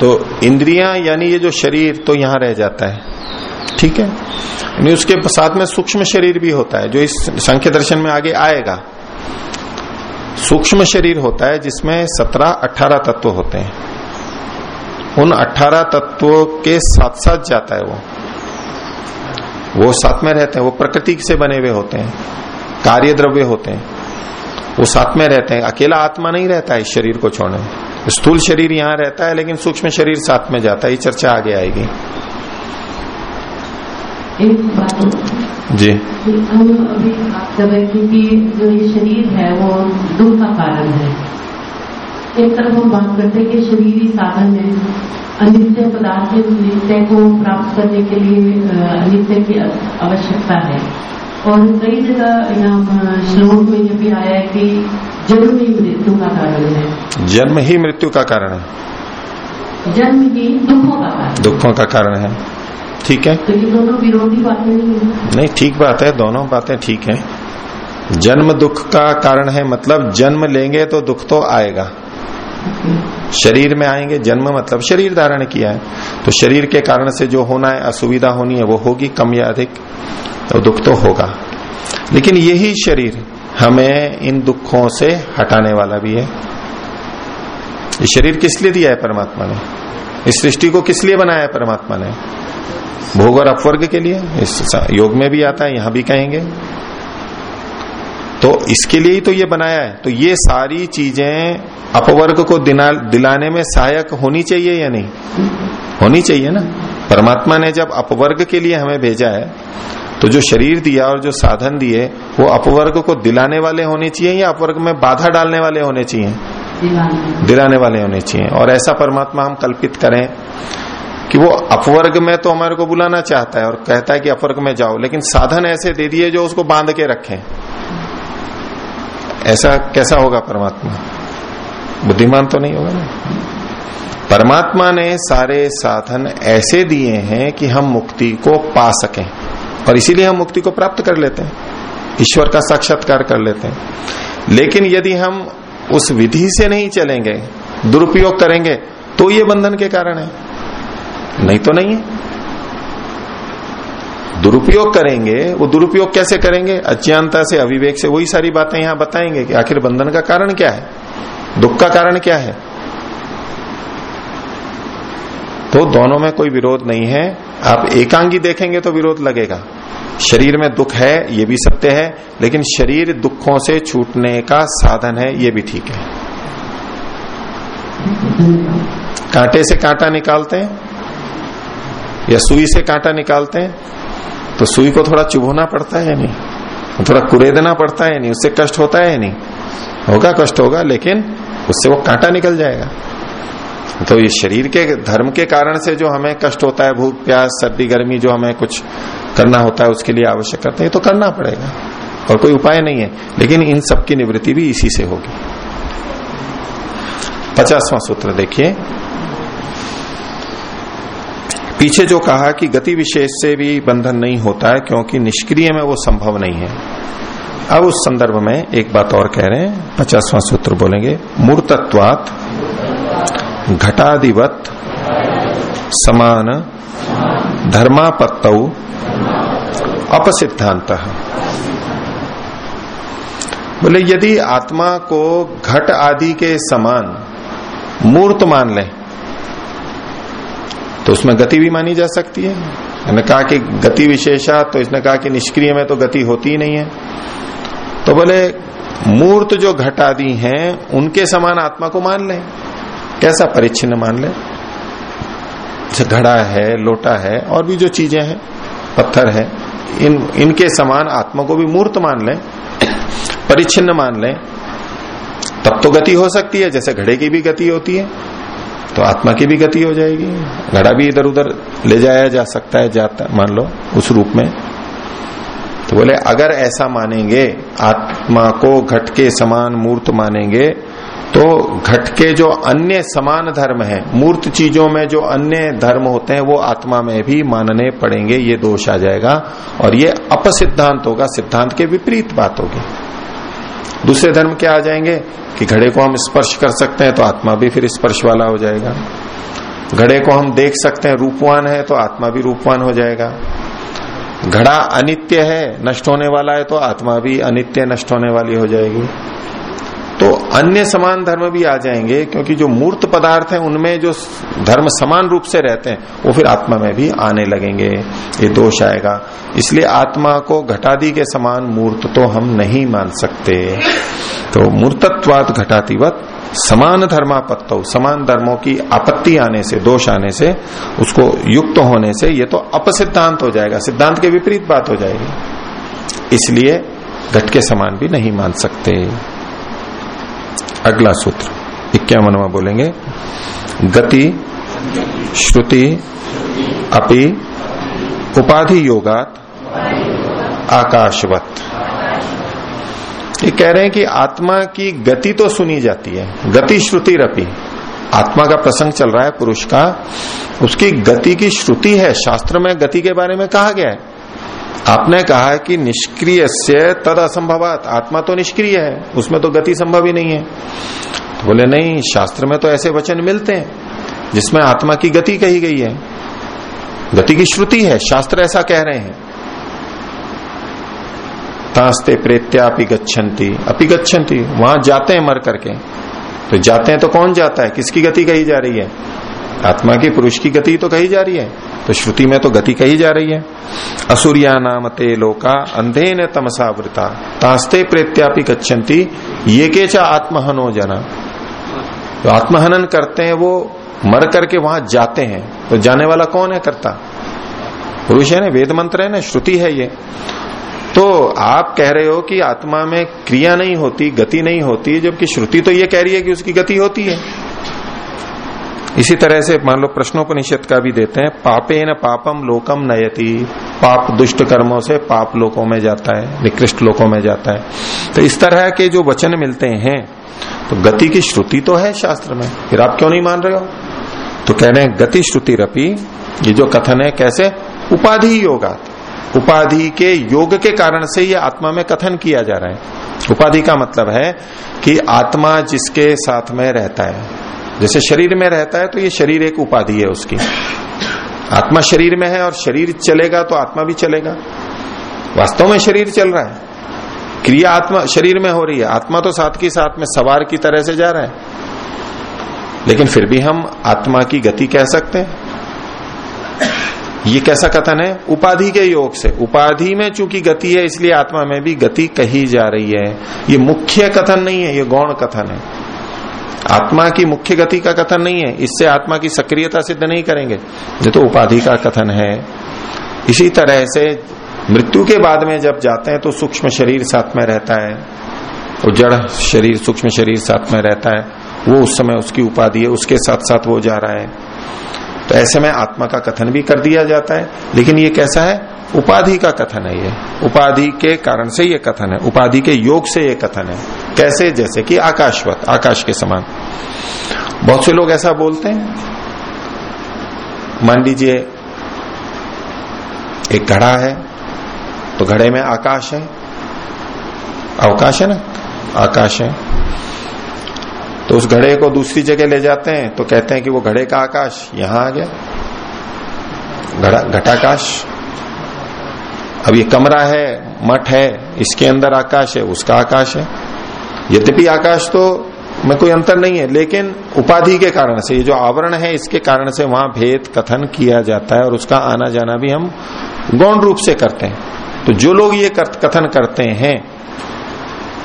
तो इंद्रियाँ यानी ये जो शरीर तो यहाँ रह जाता है। ठीक है? यानी उसके साथ में सूक्ष्म शरीर भी होता है, जो इस संख्य दर्शन में आगे आएगा। सूक्ष्म शरीर होता है जिसमें सत्रह, अठारह तत्व होते हैं। उन अठारह तत्वों के साथ साथ जाता है वो। वो साथ में रहते हैं, वो प्रकृति से बने हुए होते हैं कार्य द्रव्य होते हैं। वो साथ में रहते हैं। अकेला आत्मा नहीं रहता है इस शरीर को छोड़ने स्थूल शरीर यहाँ रहता है लेकिन सूक्ष्म शरीर साथ में जाता है। ये चर्चा आगे आएगी। एक बात जी। हम अभी बात कर रहे थे कि जो ये शरीर है वो दुख का कारण है। एक तरफ़ हम बात करते हैं कि शरीर ही साधन है। अनित्य पदार्थ के नित्य को प्राप्त करने के लिए अनित्य की आवश्यकता है। और कई जगह यहाँ श्लोक में ये भी आया है कि जन्म ही मृत्यु का कारण है। जन्म ही मृत्यु का कारण है। जन्म ही दुखों का कारण दुखों का कारण है। ठीक है? तो ये दोनों विरोधी बातें नहीं है। नहीं ठीक बात है दोनों बातें ठीक है। जन्म दुख का कारण है मतलब जन्म लेंगे तो दुख तो आएगा। शरीर में आएँगे, जन्म मतलब शरीर धारण किया है। तो शरीर के कारण से जो होना है, असुविधा होनी है, वो होगी कम या अधिक तो दुख तो होगा। लेकिन यही शरीर हमें इन दुखों से हटाने वाला भी है। ये शरीर किस लिए दिया है परमात्मा ने? इस सृष्टि को किस लिए बनाया है परमात्मा ने? भोग और अपवर्ग के लिए? इस योग में भी आता है, यहाँ भी कहेंगे। तो इसके लिए ही तो ये बनाया है। तो ये सारी चीज़ें अपवर्ग को दिलाने में सहायक होनी चाहिए या नहीं? होनी चाहिए ना। परमात्मा ने जब अपवर्ग के लिए हमें भेजा है तो जो शरीर दिया और जो साधन दिए वो अपवर्ग को दिलाने वाले होने चाहिए या अपवर्ग में बाधा डालने वाले होने चाहिए? दिलाने। दिलाने वाले होने चाहिए। और ऐसा परमात्मा हम कल्पित करें कि वो अपवर्ग में तो हमारे को बुलाना चाहता है और कहता है कि अपवर्ग में जाओ लेकिन साधन ऐसे दे दिए जो उसको बाँध के रखें। ऐसा कैसा होगा परमात्मा? बुद्धिमान तो नहीं होगा ना? परमात्मा ने सारे साधन ऐसे दिए हैं कि हम मुक्ति को पा सकें और इसीलिए हम मुक्ति को प्राप्त कर लेते हैं। ईश्वर का साक्षात्कार कर लेते हैं। लेकिन यदि हम उस विधि से नहीं चलेंगे, दुरुपयोग करेंगे तो ये बंधन के कारण है। नहीं तो नहीं है। दुरुपयोग करेंगे, वो दुरुपयोग कैसे करेंगे? अज्ञानता से, अविवेक से, वही सारी बातें यहाँ बताएँगे कि आखिर बंधन का कारण क्या है? दुख का कारण क्या है? तो दोनों में कोई विरोध नहीं है। आप एकांगी देखेंगे तो विरोध लगेगा। शरीर में दुख है, ये भी सत्य है, लेकिन शरीर दुखों से छूटने का साधन है, ये भी ठीक है। कांटे से कांटा निकालते हैं या सुई से कांटा निकालते हैं तो सुई को थोड़ा चुभोना पड़ता है या नहीं? थोड़ा कुरेदना पड़ता है नहीं? उससे कष्ट होता है या नहीं? होगा कष्ट होगा, लेकिन उससे वो कांटा निकल जाएगा। तो ये शरीर के, धर्म के कारण से जो हमें कष्ट होता है, भूख, प्यास, सर्दी, गर्मी, जो हमें कुछ करना होता है, उसके लिए आवश्यक करते हैं तो करना पड़ेगा। और कोई उपाय नहीं है, लेकिन इन सब की निवृत्ति भी इसी से होगी। पचासवां सूत्र देखिए। पीछे जो कहा कि गति विशेष से भी बंधन नहीं होता है, क्योंकि निष्क्रिय में वो संभव नहीं है। अब उस संदर्भ में एक बात और कह रहे हैं, पचासवां सूत्र बोलेंगे, मूर्तत्वात घटाधिवत समान धर्मापत्त अपसिद्धांत बोले, यदि आत्मा को घट आदि के समान मूर्त मान लें तो उसमें गति भी मानी जा सकती है। मैंने कहा कि गति विशेषा तो इसने कहा कि निष्क्रिय में तो गति होती ही नहीं है। तो बोले, मूर्त जो घटादी हैं, उनके समान आत्मा को मान लें। कैसा परिच्छिन्न मान लें? घड़ा है, लोटा है, और भी जो चीज़ें हैं, पत्थर है, इन, इनके समान आत्मा को भी मूर्त मान लें, परिच्छिन्न मान लें, तब तो गति हो सकती है, जैसे घड़े की भी गति होती है। तो आत्मा की भी गति हो जाएगी। घड़ा भी इधर उधर ले जाया जा सकता है, जाता, मान लो, उस रूप में। तो बोले, अगर ऐसा मानेंगे, आत्मा को घट के समान मूर्त मानेंगे तो घट के जो अन्य समान धर्म है, मूर्त चीज़ों में जो अन्य धर्म होते हैं, वो आत्मा में भी मानने पड़ेंगे, ये दोष आ जाएगा। और ये अपसिद्धांत होगा, सिद्धांत के विपरीत बात होगी। दूसरे धर्म क्या आ जाएँगे कि घड़े को हम स्पर्श कर सकते हैं तो आत्मा भी फिर स्पर्श वाला हो जाएगा। घड़े को हम देख सकते हैं, रूपवान है तो आत्मा भी रूपवान हो जाएगा। घड़ा अनित्य है, नष्ट होने वाला है तो आत्मा भी अनित्य, नष्ट होने वाली हो जाएगी। तो अन्य समान धर्म भी आ जाएँगे, क्योंकि जो मूर्त पदार्थ है, उनमें जो धर्म समान रूप से रहते हैं, वो फिर आत्मा में भी आने लगेंगे। ये दोष आएगा। इसलिए आत्मा को घटादी के समान मूर्त तो हम नहीं मान सकते। तो मूर्तत्वाद घटातिवत समान धर्मापत्तो, समान धर्मों की आपत्ति आने से, दोष आने से, उसको युक्त होने से ये तो अपसिद्धांत हो जाएगा। सिद्धांत के विपरीत बात हो जाएगी। इसलिए घट के समान भी नहीं मान सकते। अगला सूत्र, इक्यावनवा बोलेंगे, गति, श्रुति, अपि, उपाधि योगात, आकाशवत। ये कह रहे हैं कि आत्मा की गति तो सुनी जाती है, गति, श्रुति, रपी। आत्मा का प्रसंग चल रहा है, पुरुष का। उसकी गति की श्रुति है, शास्त्र में गति के बारे में कहा गया है। आपने कहा कि निष्क्रिय से तद असंभवात। आत्मा तो निष्क्रिय है, उसमें तो गति संभव ही नहीं है। तो बोले, नहीं, शास्त्र में तो ऐसे वचन मिलते हैं, जिसमें आत्मा की गति कही गई है। गति की श्रुति है, शास्त्र ऐसा कह रहे हैं। तास्ते गच्छन्ति। अपि गच्छन्ति, वहाँ जाते हैं मर करके। तो जाते हैं तो कौन जाता है? किसकी गति कही जा रही है? आत्मा की पुरुष की गति तो कही जा रही है तो श्रुति में तो गति कही जा रही है। असुरिया नाम ते लोका अंधे न तमसावृता तास्ते प्रेत्यापि गच्छन्ति, ये के चा आत्महनो जना। तो आत्महनन करते हैं, वो मर करके वहाँ जाते हैं। तो जाने वाला कौन है करता? पुरुष है ना, वेद मंत्र है ना, श्रुति है ये। तो आप कह रहे हो कि आत्मा में क्रिया नहीं होती, गति नहीं होती, जबकि श्रुति तो ये कह रही है कि उसकी गति होती है। इसी तरह से मान लो प्रश्नोपनिषद का भी देते हैं पापे न पापम लोकम नयति। पाप दुष्ट कर्मों से पाप लोकों में जाता है, निकृष्ट लोकों में जाता है। तो इस तरह के जो वचन मिलते हैं तो गति की श्रुति तो है शास्त्र में। फिर आप क्यों नहीं मान रहे हो? तो कह रहे हैं, गति श्रुति रपी, ये जो कथन है, कैसे? उपाधि योगा उपाधि के योग के कारण से ये आत्मा में कथन किया जा रहा है। उपाधि का मतलब है कि आत्मा जिसके साथ में रहता है। जैसे शरीर में रहता है तो ये शरीर एक उपाधि है उसकी। आत्मा शरीर में है और शरीर चलेगा तो आत्मा भी चलेगा। वास्तव में शरीर चल रहा है। क्रिया आत्मा शरीर में हो रही है। आत्मा तो साथ की साथ में सवार की तरह से जा रहा है। लेकिन फिर भी हम आत्मा की गति कह सकते हैं। ये कैसा कथन है? उपाधि के योग से। उपाधि में चूँकि गति है, इसलिए आत्मा में भी गति कही जा रही है। ये मुख्य कथन नहीं है, ये गौण कथन है। आत्मा की मुख्य गति का कथन नहीं है। इससे आत्मा की सक्रियता सिद्ध नहीं करेंगे। ये तो उपाधि का कथन है। इसी तरह से मृत्यु के बाद में जब जाते हैं तो सूक्ष्म शरीर साथ में रहता है। वो जड़ शरीर, सूक्ष्म शरीर साथ में रहता है। वो उस समय उसकी उपाधि है। उसके साथ साथ वो जा रहा है। तो ऐसे में आत्मा का कथन भी कर दिया जाता है। लेकिन ये कैसा है? उपाधि का कथन है ये। उपाधि के कारण से ये कथन है। उपाधि के योग से ये कथन है। कैसे? जैसे कि आकाशवत, आकाश के समान। बहुत से लोग ऐसा बोलते हैं। मान लीजिए, एक घड़ा है तो घड़े में आकाश है। अवकाश है ना? आकाश है। तो उस घड़े को दूसरी जगह ले जाते हैं तो कहते हैं कि वो घड़े का आकाश, यहाँ आ गया। घटाकाश। अब ये कमरा है, मठ है, इसके अंदर आकाश है, उसका आकाश है। यद्यपि आकाश तो में कोई अंतर नहीं है, लेकिन उपाधि के कारण से, ये जो आवरण है, इसके कारण से वहाँ भेद कथन किया जाता है, और उसका आना जाना भी हम गौण रूप से करते हैं। तो जो लोग ये कथन करते हैं,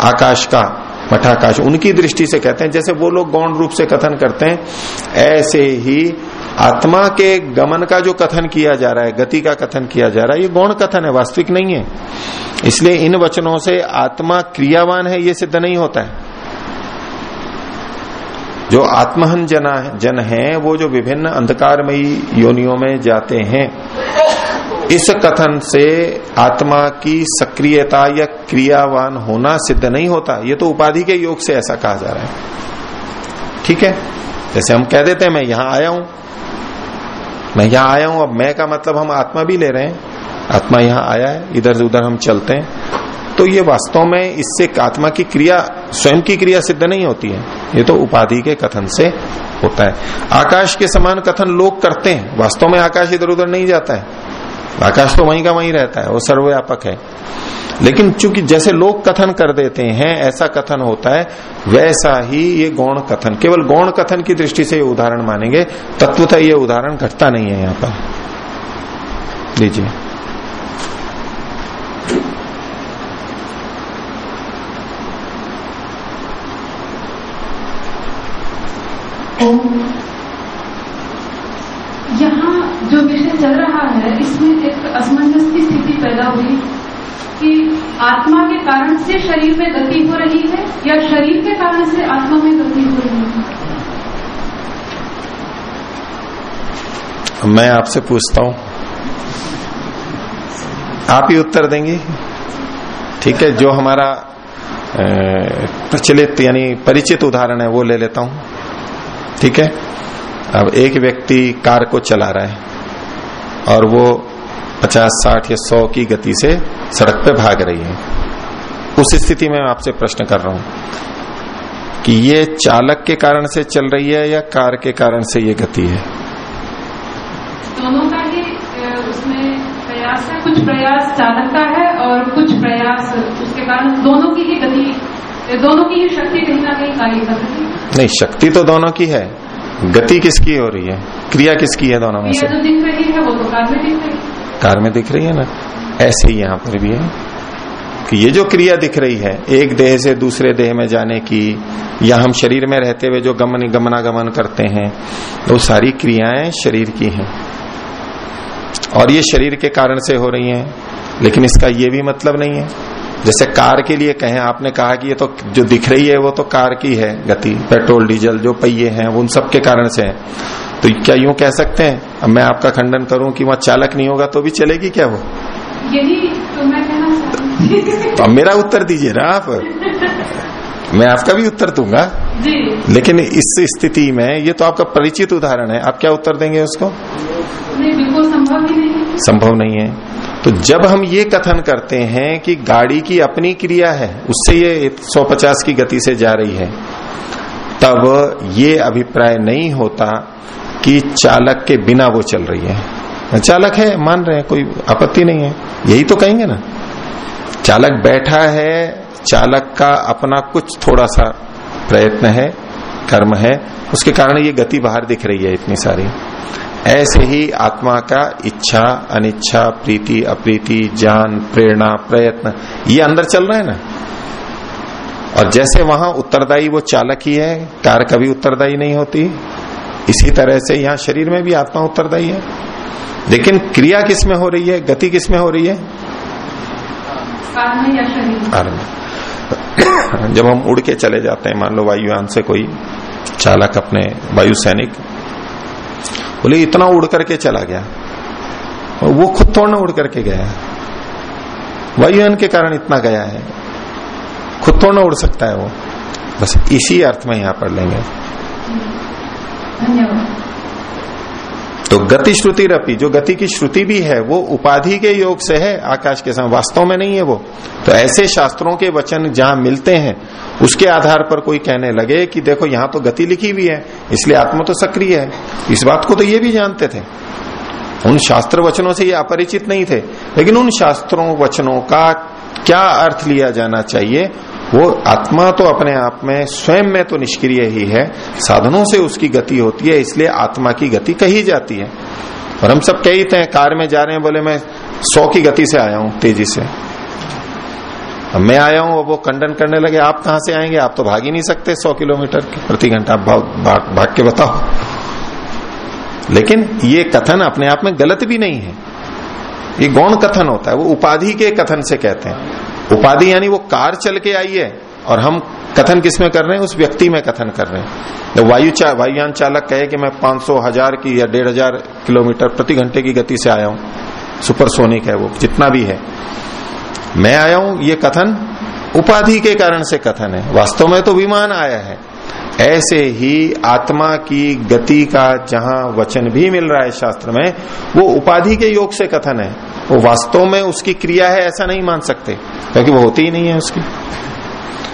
आकाश का मठाकाश, उनकी दृष्टि से कहते हैं, जैसे वो लोग गौण रूप से कथन करते हैं, ऐसे ही आत्मा के गमन का जो कथन किया जा रहा है, गति का कथन किया जा रहा है, ये गौण कथन है, वास्तविक नहीं है। इसलिए इन वचनों से आत्मा क्रियावान है, ये सिद्ध नहीं होता है। जो आत्महन जना जन है, वो जो विभिन्न अंधकारमयी योनियों में जाते हैं इस कथन से आत्मा की सक्रियता या क्रियावान होना सिद्ध नहीं होता। ये तो उपाधि के योग से ऐसा कहा जा रहा है। ठीक है? जैसे हम कह देते हैं, मैं यहाँ आया हूँ। मैं यहाँ आया हूँ, अब मैं का मतलब हम आत्मा भी ले रहे हैं। आत्मा यहाँ आया है इधर से उधर हम चलते हैं। तो ये वास्तव में इससे आत्मा की क्रिया, स्वयं की क्रिया सिद्ध नहीं होती है। ये तो उपाधि के कथन से होता है। आकाश के समान कथन लोग करते हैं। वास्तव में आकाश इधर उधर नहीं जाता है। आकाश तो वहीं का वहीं रहता है, वो सर्वव्यापक है। लेकिन चूँकि जैसे लोग कथन कर देते हैं, ऐसा कथन होता है, वैसा ही ये गौण कथन, केवल गौण कथन की दृष्टि से ये उदाहरण मानेंगे, तत्वतः ये उदाहरण घटता नहीं है यहाँ पर। लीजिए। यहाँ जो विषय चल रहा है, इसमें एक असमंजस की स्थिति पैदा हुई कि आत्मा के कारण से शरीर में गति हो रही है या शरीर के कारण से आत्मा में गति हो रही है? मैं आपसे पूछता हूँ। आप ही उत्तर देंगे? ठीक है, जो हमारा प्रचलित यानी परिचित उदाहरण है, वो ले लेता हूँ। ठीक है? अब एक व्यक्ति कार को चला रहा है। और वो 50, 60 या 100 की गति से सड़क पे भाग रही है। उस स्थिति में मैं आपसे प्रश्न कर रहा हूँ कि ये चालक के कारण से चल रही है या कार के कारण से ये गति है? दोनों का ही उसमें प्रयास है। कुछ प्रयास चालक का है और कुछ प्रयास उसके कारण दोनों की ही गति दोनों की ही शक्ति कहीं ना कहीं कार्य कर रही है। नहीं शक्ति तो दोनों की है। गति किसकी हो रही है? क्रिया किसकी है दोनों में से? तो कार में दिख रही है। कार में दिख रही है ना? ऐसे ही यहाँ पर भी है कि ये जो क्रिया दिख रही है एक देह से दूसरे देह में जाने की या हम शरीर में रहते हुए जो गमन गमनागमन करते हैं वो सारी क्रियाएँ शरीर की हैं। और ये शरीर के कारण से हो रही हैं लेकिन इसका ये भी मतलब नहीं है। जैसे कार के लिए कहें आपने कहा कि ये तो जो दिख रही है वो तो कार की है गति पेट्रोल डीजल जो पहिए हैं उन सब के कारण से है। तो क्या यूँ कह सकते हैं? अब मैं आपका खंडन करूँ कि वहाँ चालक नहीं होगा तो भी चलेगी क्या वो? यही तो मैं कहना तो मेरा उत्तर दीजिए ना आप। मैं आपका भी उत्तर दूँगा। जी। लेकिन इस स्थिति में ये तो आपका परिचित उदाहरण है। आप क्या उत्तर देंगे उसको? नहीं बिल्कुल संभव ही नहीं संभव नहीं है। तो जब हम ये कथन करते हैं कि गाड़ी की अपनी क्रिया है, उससे ये 150 की गति से जा रही है, तब ये अभिप्राय नहीं होता कि चालक के बिना वो चल रही है। चालक है, मान रहे हैं, कोई आपत्ति नहीं है। यही तो कहेंगे ना। चालक बैठा है, चालक का अपना कुछ थोड़ा सा प्रयत्न है, कर्म है, उसके कारण ये गति बाहर दिख रही है इतनी सारी। ऐसे ही आत्मा का इच्छा अनिच्छा प्रीति अप्रीति ज्ञान प्रेरणा प्रयत्न ये अंदर चल रहे है ना? और जैसे वहाँ उत्तरदायी वो चालक ही है कार कभी उत्तरदायी नहीं होती। इसी तरह से यहाँ शरीर में भी आत्मा उत्तरदायी है। लेकिन क्रिया किसमें हो रही है गति किसमें हो रही है? में जब हम उड़ के चले जाते हैं मान लो वायुयान से कोई चालक अपने वायु सैनिक बोले, इतना उड़ करके चला गया। और वो खुद थोड़ा उड़ करके गया। वायुयान के कारण इतना गया है। खुद थोड़ा उड़ सकता है वो। बस इसी अर्थ में यहाँ पढ़ लेंगे। धन्यवाद। तो गति श्रुति रपी, जो गति की श्रुति भी है, वो उपाधि के योग से है, आकाश के समय वास्तव में नहीं है वो। तो ऐसे शास्त्रों के वचन जहाँ मिलते हैं, उसके आधार पर कोई कहने लगे कि देखो, यहाँ तो गति लिखी हुई है, इसलिए आत्मा तो सक्रिय है। इस बात को तो ये भी जानते थे। उन शास्त्र वचनों से ये अपरिचित नहीं थे। लेकिन उन शास्त्रों वचनों का क्या अर्थ लिया जाना चाहिए वो आत्मा तो अपने आप में स्वयं में तो निष्क्रिय ही है साधनों से उसकी गति होती है इसलिए आत्मा की गति कही जाती है। और हम सब कहते हैं कार में जा रहे हैं बोले मैं सौ की गति से आया हूँ तेज़ी से। अब मैं आया हूँ वो खंडन करने लगे आप कहाँ से आएँगे? आप तो भाग ही नहीं सकते सौ किलोमीटर प्रति घंटा आप भाग, भाग, भाग के बताओ। लेकिन ये कथन अपने आप में गलत भी नहीं है। ये गौण कथन होता है वो उपाधि के कथन से कहते हैं। उपाधि यानी वो कार चल के आई है और हम कथन किसमें कर रहे हैं? उस व्यक्ति में कथन कर रहे हैं। तो वायु चा, वायुयान चालक कहे कि मैं 500 हज़ार की या डेढ़ हज़ार किलोमीटर प्रति घंटे की गति से आया हूँ। सुपरसोनिक है वो जितना भी है। मैं आया हूँ ये कथन उपाधि के कारण से कथन है। वास्तव में तो विमान आया है। ऐसे ही आत्मा की गति का जहाँ वचन भी मिल रहा है शास्त्र में वो उपाधि के योग से कथन है। वो वास्तव में उसकी क्रिया है ऐसा नहीं मान सकते क्योंकि वो होती ही नहीं है उसकी।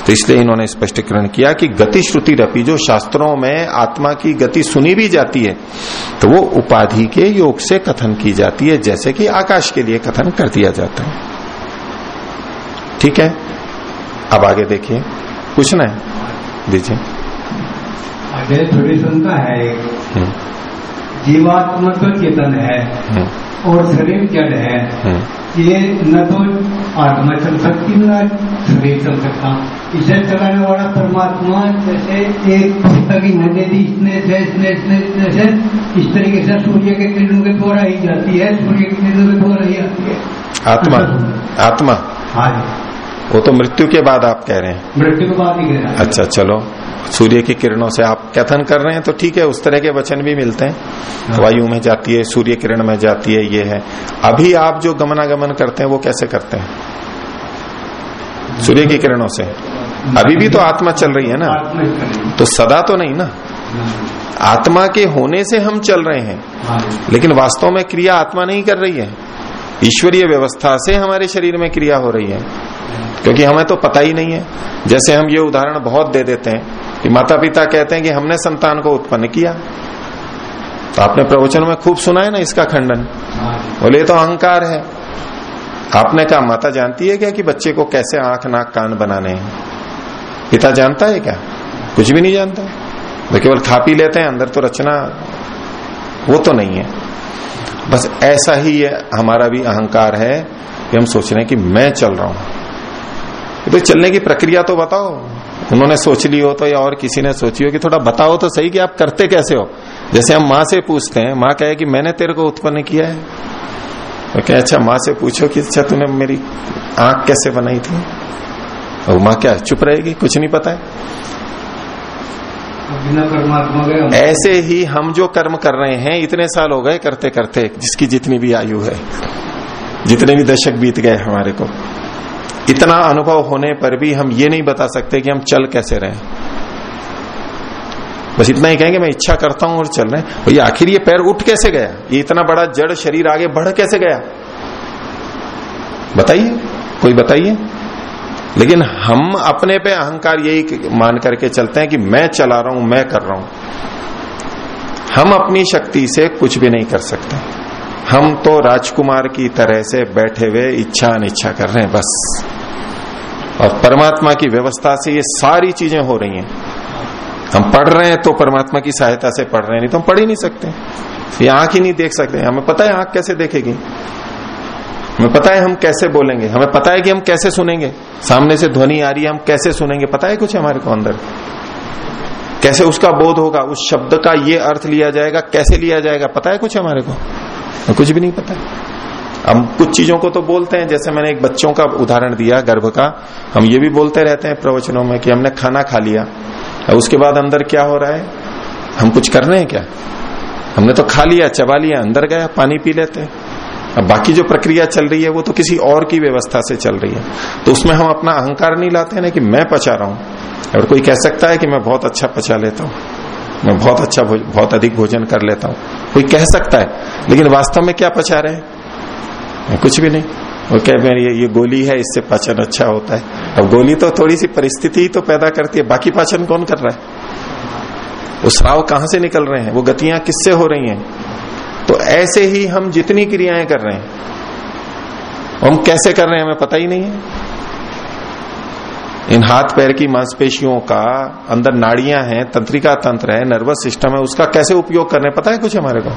तो इसलिए इन्होंने स्पष्टीकरण किया कि गति श्रुति रपी जो शास्त्रों में आत्मा की गति सुनी भी जाती है तो वो उपाधि के योग से कथन की जाती है जैसे कि आकाश के लिए कथन कर दिया जाता है। ठीक है? अब आगे देखिए। पूछना है? दीजिए। आगे थोड़ी शंका है। हम्म, जीवात्मा तो चेतन है। हम्म, और शरीर जड़ है? हम्म, ये न तो आत्मा चल सकती न शरीर चल सकता। इसे चलाने वाला परमात्मा जैसे एक पुस्तक की नदी दी इसने से इसने इसने इसने से इस तरीके से सूर्य के किरणों के द्वारा ही जाती है सूर्य के किरणों के द्वारा ही आती है। आत्मा। आत्मा। हाँ जी। वो तो मृत्यु के बाद आप कह रहे हैं। मृत्यु के बाद ही गिरा अच्छा चलो। सूर्य की किरणों से आप कथन कर रहे हैं तो ठीक है उस तरह के वचन भी मिलते हैं। वायु में जाती है सूर्य किरण में जाती है ये है। अभी आप जो गमनागमन करते हैं वो कैसे करते हैं? सूर्य की किरणों से। अभी भी तो आत्मा चल रही है ना? ही। तो सदा तो नहीं ना? आत्मा के होने से हम चल रहे हैं। हाँ। लेकिन वास्तव में क्रिया आत्मा नहीं कर रही है। ईश्वरीय व्यवस्था से हमारे शरीर में क्रिया हो रही है। क्योंकि हमें तो पता ही नहीं है। जैसे हम ये उदाहरण बहुत दे देते हैं कि माता पिता कहते हैं कि हमने संतान को उत्पन्न किया। तो आपने प्रवचन में खूब सुना है ना इसका खंडन? बोले तो अहंकार है। आपने कहा, माता जानती है क्या कि बच्चे को कैसे आँख, नाक, कान बनाने हैं? पिता जानता है क्या? कुछ भी नहीं जानता। वो केवल खा पी लेते हैं, अंदर तो रचना वो तो नहीं है। बस ऐसा ही ये हमारा भी अहंकार है कि हम सोच रहे हैं कि मैं चल रहा हूँ। तो चलने की प्रक्रिया तो बताओ। उन्होंने सोच ली हो तो या और किसी ने सोची हो कि थोड़ा बताओ तो सही कि आप करते कैसे हो? जैसे हम माँ से पूछते हैं, माँ कहे कि मैंने तेरे को उत्पन्न किया है। तो क्या अच्छा माँ से पूछो कि अच्छा तूने मेरी आँख कैसे बनाई थी? और माँ क्या, चुप रहेगी? कुछ नहीं पता है। ऐसे ही हम जो कर्म कर रहे हैं, इतने साल हो गए करते करते जिसकी जितनी भी आयु है, जितने भी दशक बीत गए हमारे को, इतना अनुभव होने पर भी हम ये नहीं बता सकते कि हम चल कैसे रहे बस इतना ही कहेंगे, मैं इच्छा करता हूँ और चल रहे भैया, आखिर ये पैर उठ कैसे गया? ये इतना बड़ा जड़ शरीर आगे बढ़ कैसे गया? बताइए, कोई बताइए? लेकिन हम अपने पे अहंकार यही मान करके चलते हैं कि मैं चला रहा हूँ, मैं कर रहा हूँ। हम अपनी शक्ति से कुछ भी नहीं कर सकते। हम तो राजकुमार की तरह से बैठे हुए इच्छा अनिच्छा कर रहे हैं, बस। और परमात्मा की व्यवस्था से ये सारी चीज़ें हो रही हैं। हम पढ़ रहे हैं तो परमात्मा की सहायता से पढ़ रहे हैं, नहीं तो हम पढ़ ही नहीं सकते। ये आँख ही नहीं देख सकते। हमें पता है आँख कैसे देखेगी? हमें पता है हम कैसे बोलेंगे? हमें पता है कि हम कैसे सुनेंगे? सामने से ध्वनि आ रही है, हम कैसे सुनेंगे? पता है कुछ हमारे को अंदर? कैसे उसका बोध होगा? उस शब्द का ये अर्थ लिया जाएगा, कैसे लिया जाएगा? पता है कुछ हमारे को? कुछ भी नहीं पता। हम कुछ चीज़ों को तो बोलते हैं, जैसे मैंने एक बच्चों का उदाहरण दिया, गर्भ का। हम ये भी बोलते रहते हैं प्रवचनों में कि हमने खाना खा लिया। उसके बाद अंदर क्या हो रहा है? हम कुछ कर रहे हैं क्या? हमने तो खा लिया, चबा लिया, अंदर गया, पानी पी लेते हैं। अब बाकी जो प्रक्रिया चल रही है वो तो किसी और की व्यवस्था से चल रही है। तो उसमें हम अपना अहंकार नहीं लाते ना कि मैं पचा रहा हूँ। और कोई कह सकता है कि मैं बहुत अच्छा पचा लेता हूँ मैं बहुत अच्छा बहुत अधिक भोजन कर लेता हूँ कोई कह सकता है लेकिन वास्तव में क्या पचा रहे हैं? कुछ भी नहीं। वो कह मेरी ये, ये गोली है इससे पाचन अच्छा होता है। अब गोली तो थोड़ी सी परिस्थिति तो पैदा करती है बाकी पाचन कौन कर रहा है? वो श्राव कहाँ से निकल रहे हैं? वो गतियाँ किससे हो रही हैं? तो ऐसे ही हम जितनी क्रियाएँ कर रहे हैं, हम कैसे कर रहे हैं हमें पता ही नहीं है। इन हाथ पैर की मांसपेशियों का अंदर नाड़ियाँ हैं, तंत्रिका तंत्र है, नर्वस सिस्टम है, उसका कैसे उपयोग करना है? पता है कुछ हमारे को?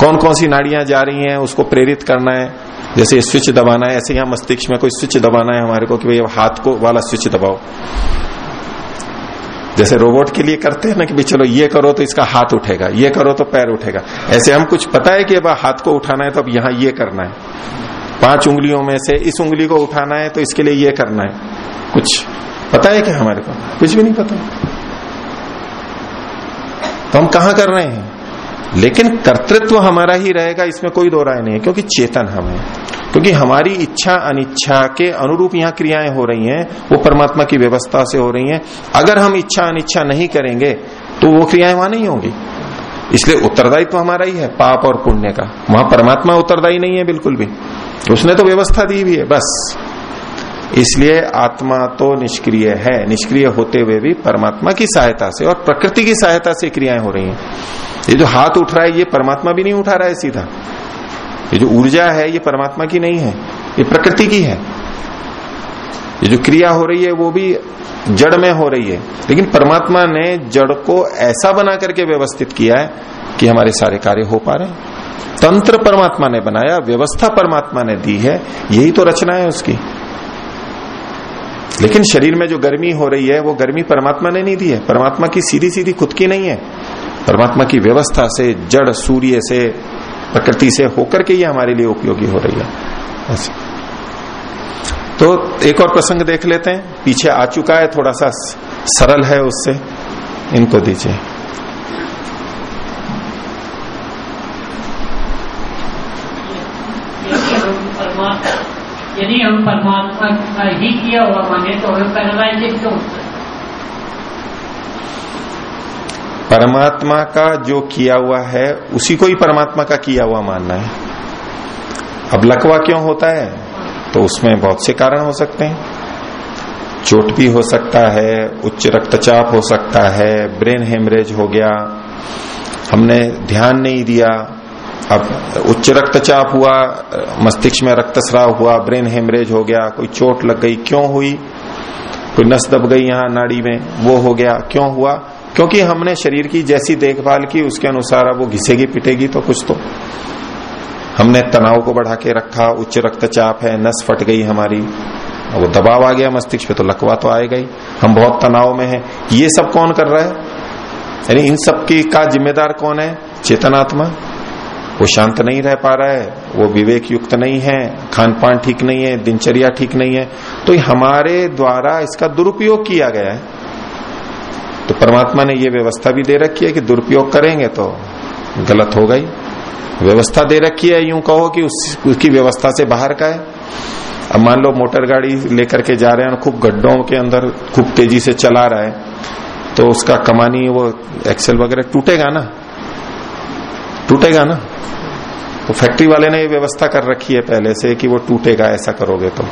कौन कौन सी नाड़ियाँ जा रही हैं, उसको प्रेरित करना है, जैसे स्विच दबाना है, ऐसे यहाँ मस्तिष्क में कोई स्विच दबाना है हमारे को कि भाई हाथ को वाला स्विच दबाओ। जैसे रोबोट के लिए करते हैं ना कि चलो ये करो तो इसका हाथ उठेगा, ये करो तो पैर उठेगा। ऐसे हम कुछ पता है कि अब हाथ को उठाना है तो अब यहाँ ये करना है। पाँच उंगलियों में से इस उंगली को उठाना है तो इसके लिए ये करना है। कुछ पता है क्या हमारे को? कुछ भी नहीं पता। तो हम कहा कर रहे हैं? लेकिन कर्तृत्व हमारा ही रहेगा, इसमें कोई दो राय नहीं है, क्योंकि चेतन हम है। क्योंकि हमारी इच्छा अनिच्छा के अनुरूप यहाँ क्रियाएँ हो रही हैं, वो परमात्मा की व्यवस्था से हो रही हैं। अगर हम इच्छा अनिच्छा नहीं करेंगे तो वो क्रियाएँ वहाँ नहीं होंगी। इसलिए उत्तरदायित्व तो हमारा ही है, पाप और पुण्य का। वहाँ परमात्मा उत्तरदायी नहीं है बिल्कुल भी। उसने तो व्यवस्था दी हुई है, बस। इसलिए आत्मा तो निष्क्रिय है। निष्क्रिय होते हुए भी परमात्मा की सहायता से और प्रकृति की सहायता से क्रियाएँ हो रही हैं। ये जो हाथ उठ रहा है, ये परमात्मा भी नहीं उठा रहा है सीधा। ये जो ऊर्जा है, ये परमात्मा की नहीं है। ये प्रकृति की है। ये जो क्रिया हो रही है, वो भी जड़ में हो रही है। लेकिन परमात्मा ने जड़ को ऐसा बना करके व्यवस्थित किया है कि हमारे सारे कार्य हो पा रहे हैं। तंत्र परमात्मा ने बनाया, व्यवस्था परमात्मा ने दी है। यही तो रचना है उसकी। लेकिन शरीर में जो गर्मी हो रही है, वो गर्मी परमात्मा ने नहीं दी है। परमात्मा की सीधी सीधी खुद की नहीं है। परमात्मा की व्यवस्था से, जड़, सूर्य से, प्रकृति से होकर के ये हमारे लिए उपयोगी हो रही है। ऐसे तो एक और प्रसंग देख लेते हैं। पीछे आ चुका है, थोड़ा सा सरल है उससे। इनको दीजिए। यदि हम परमात्मा का ही किया हुआ माने तो हमें पैरालाइज क्यों? परमात्मा का जो किया हुआ है, उसी को ही परमात्मा का किया हुआ मानना है। अब लकवा क्यों होता है? तो उसमें बहुत से कारण हो सकते हैं। चोट भी हो सकता है, उच्च रक्तचाप हो सकता है, ब्रेन हेमरेज हो गया। हमने ध्यान नहीं दिया अब उच्च रक्तचाप हुआ, मस्तिष्क में रक्तस्राव हुआ, ब्रेन हेमरेज हो गया, कोई चोट लग गई, क्यों हुई? कोई नस दब गई यहाँ नाड़ी में, वो हो गया, क्यों हुआ? क्योंकि हमने शरीर की जैसी देखभाल की, उसके अनुसार अब वो घिसेगी पिटेगी तो कुछ तो। हमने तनाव को बढ़ा के रखा, उच्च रक्तचाप है, नस फट गई हमारी। वो दबाव आ गया मस्तिष्क पे तो लकवा तो आएगा ही हम बहुत तनाव में हैं। ये सब कौन कर रहा है? यानी इन सब की का जिम्मेदार कौन है? चेतनात्मा। वो शांत नहीं रह पा रहा है वो विवेक युक्त नहीं है खान पान ठीक नहीं है दिनचर्या ठीक नहीं है। तो हमारे द्वारा इसका दुरुपयोग किया गया है। तो परमात्मा ने ये व्यवस्था भी दे रखी है कि दुरुपयोग करेंगे तो गलत हो गई। व्यवस्था दे रखी है यूँ कहो कि उस, उसकी व्यवस्था से बाहर का है। अब मान लो मोटर गाड़ी लेकर के जा रहे हैं और खूब गड्ढों के अंदर खूब तेज़ी से चला रहा है तो उसका कमानी वो एक्सेल वगैरह टूटेगा ना? टूटेगा ना? तो फैक्ट्री वाले ने ये व्यवस्था कर रखी है पहले से कि वो टूटेगा, ऐसा करोगे तो।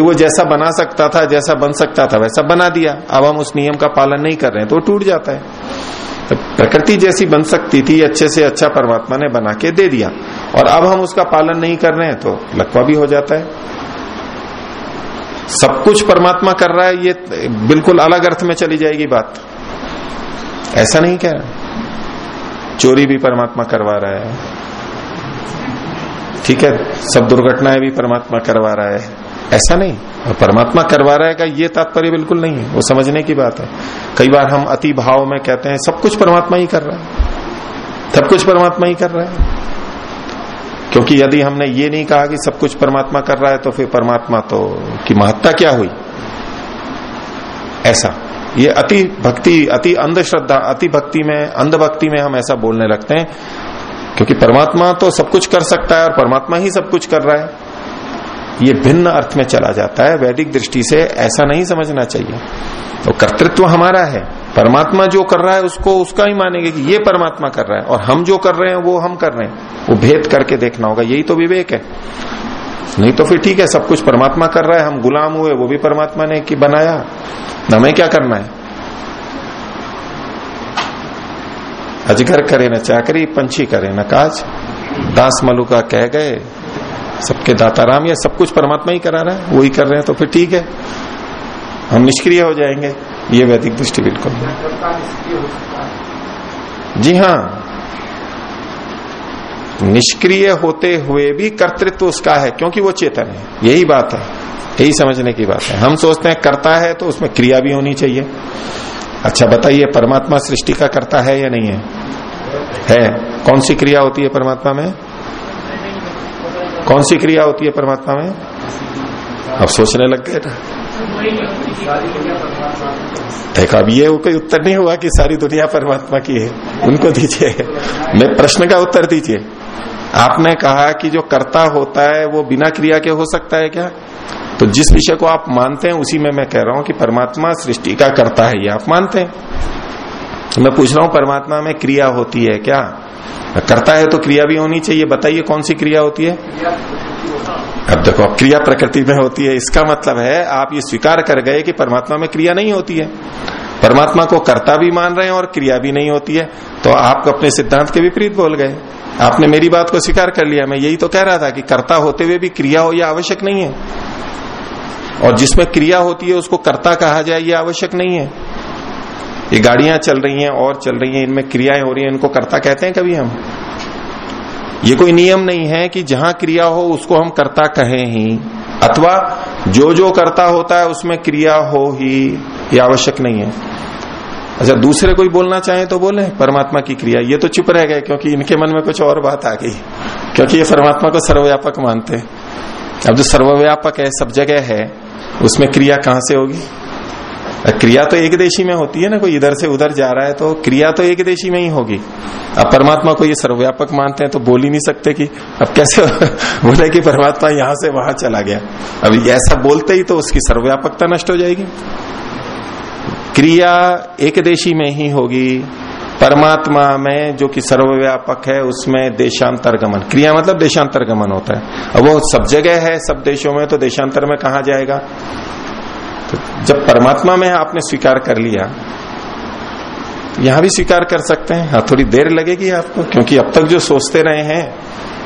वो जैसा बना सकता था, जैसा बन सकता था, वैसा बना दिया। अब हम उस नियम का पालन नहीं कर रहे हैं तो टूट जाता है। तो प्रकृति जैसी बन सकती थी, अच्छे से अच्छा परमात्मा ने बना के दे दिया। और अब हम उसका पालन नहीं कर रहे हैं तो लकवा भी हो जाता है। सब कुछ परमात्मा कर रहा है, ये बिल्कुल अलग अर्थ में चली जाएगी बात। ऐसा नहीं कह रहा। चोरी भी परमात्मा करवा रहा है। ठीक है, सब दुर्घटनाएँ भी परमात्मा करवा रहा है। ऐसा नहीं। परमात्मा करवा रहा है का ये तात्पर्य बिल्कुल नहीं है। वो समझने की बात है। कई बार हम अति भाव में कहते हैं, सब कुछ परमात्मा ही कर रहा है। सब कुछ परमात्मा ही कर रहा है। क्योंकि यदि हमने ये नहीं कहा कि सब कुछ परमात्मा कर रहा है तो फिर परमात्मा तो की महत्ता क्या हुई? ऐसा। ये अति भक्ति, अति अंधश्रद्धा, अति भक्ति में अंध भक्ति में हम ऐसा बोलने लगते हैं, क्योंकि परमात्मा तो सब कुछ कर सकता है और परमात्मा ही सब कुछ कर रहा है। ये भिन्न अर्थ में चला जाता है, वैदिक दृष्टि से ऐसा नहीं समझना चाहिए। तो कर्तृत्व हमारा है, परमात्मा जो कर रहा है उसको उसका ही मानेंगे कि ये परमात्मा कर रहा है, और हम जो कर रहे हैं वो हम कर रहे हैं। वो भेद करके देखना होगा, यही तो विवेक है। नहीं तो फिर ठीक है, सब कुछ परमात्मा कर रहा है, हम गुलाम हुए, वो भी परमात्मा ने कि बनाया। हमें क्या करना है? अजगर करे, न चाकरी, पंछी करे, न काज। दास मलुका कह गए, सबके दाता राम, ये सब कुछ परमात्मा ही करा रहा है वही कर रहे हैं तो फिर ठीक है। हम निष्क्रिय हो जाएँगे, ये वैदिक दृष्टि बिल्कुल जी हाँ निष्क्रिय होते हुए भी कर्तृत्व उसका है, क्योंकि वो चेतन है। यही बात है। यही समझने की बात है। हम सोचते हैं करता है तो उसमें क्रिया भी होनी चाहिए। अच्छा बताइए, परमात्मा सृष्टि का करता है या नहीं है? है। कौन सी क्रिया होती है परमात्मा में? कौन सी क्रिया होती है परमात्मा में? अब सोचने लग गए ना। देखो, अब ये कोई उत्तर नहीं हुआ कि सारी दुनिया परमात्मा की है। उनको दीजिए। मैं प्रश्न का उत्तर दीजिए। आपने कहा कि जो कर्ता होता है, वो बिना क्रिया के हो सकता है क्या? तो जिस विषय को आप मानते हैं, उसी में मैं कह रहा हूँ कि परमात्मा सृष्टि का करता है। ये आप मानते हैं? तो मैं पूछ रहा हूँ, परमात्मा में क्रिया होती है क्या? करता है तो क्रिया भी होनी चाहिए। बताइए, कौन सी क्रिया होती है? अब देखो, क्रिया प्रकृति में होती है। इसका मतलब है, आप ये स्वीकार कर गए कि परमात्मा में क्रिया नहीं होती है। परमात्मा को कर्ता भी मान रहे हैं और क्रिया भी नहीं होती है। तो आप अपने सिद्धांत के विपरीत बोल गए। आपने मेरी बात को स्वीकार कर लिया। मैं यही तो कह रहा था कि कर्ता होते हुए भी क्रिया हो यह आवश्यक नहीं है। और जिसमें क्रिया होती है, उसको कर्ता कहा जाए, ये आवश्यक नहीं है। ये गाड़ियाँ चल रही हैं, और चल रही हैं, इनमें क्रियाएँ हो रही हैं, इनको कर्ता कहते हैं कभी हम? ये कोई नियम नहीं है कि जहाँ क्रिया हो उसको हम कर्ता कहें ही। अथवा जो जो कर्ता होता है उसमें क्रिया हो ही, ये आवश्यक नहीं है। अच्छा दूसरे कोई बोलना चाहे तो बोले, परमात्मा की क्रिया। ये तो चुप रह गए, क्योंकि इनके मन में कुछ और बात आ गई। क्योंकि ये परमात्मा को सर्वव्यापक मानते। हैं अब जो सर्वव्यापक है, सब जगह है, उसमें क्रिया कहाँ से होगी? क्रिया तो एक देशी में होती है ना, कोई इधर से उधर जा रहा है तो क्रिया तो एक देशी में ही होगी। अब परमात्मा को ये सर्वव्यापक मानते हैं तो बोल ही नहीं सकते कि अब कैसे बोले कि परमात्मा यहाँ से वहाँ चला गया। अब ऐसा बोलते ही तो उसकी सर्वव्यापकता नष्ट हो जाएगी। क्रिया एक देशी में ही होगी। परमात्मा में जो कि सर्वव्यापक है, उसमें देशांतर गमन क्रिया मतलब देशांतर गमन होता है। अब वो सब जगह है, सब देशों में तो देशांतर में कहा जाएगा? तो जब परमात्मा में आपने स्वीकार कर लिया, यहाँ भी स्वीकार कर सकते हैं। हाँ थोड़ी देर लगेगी आपको, क्योंकि अब तक जो सोचते रहे हैं,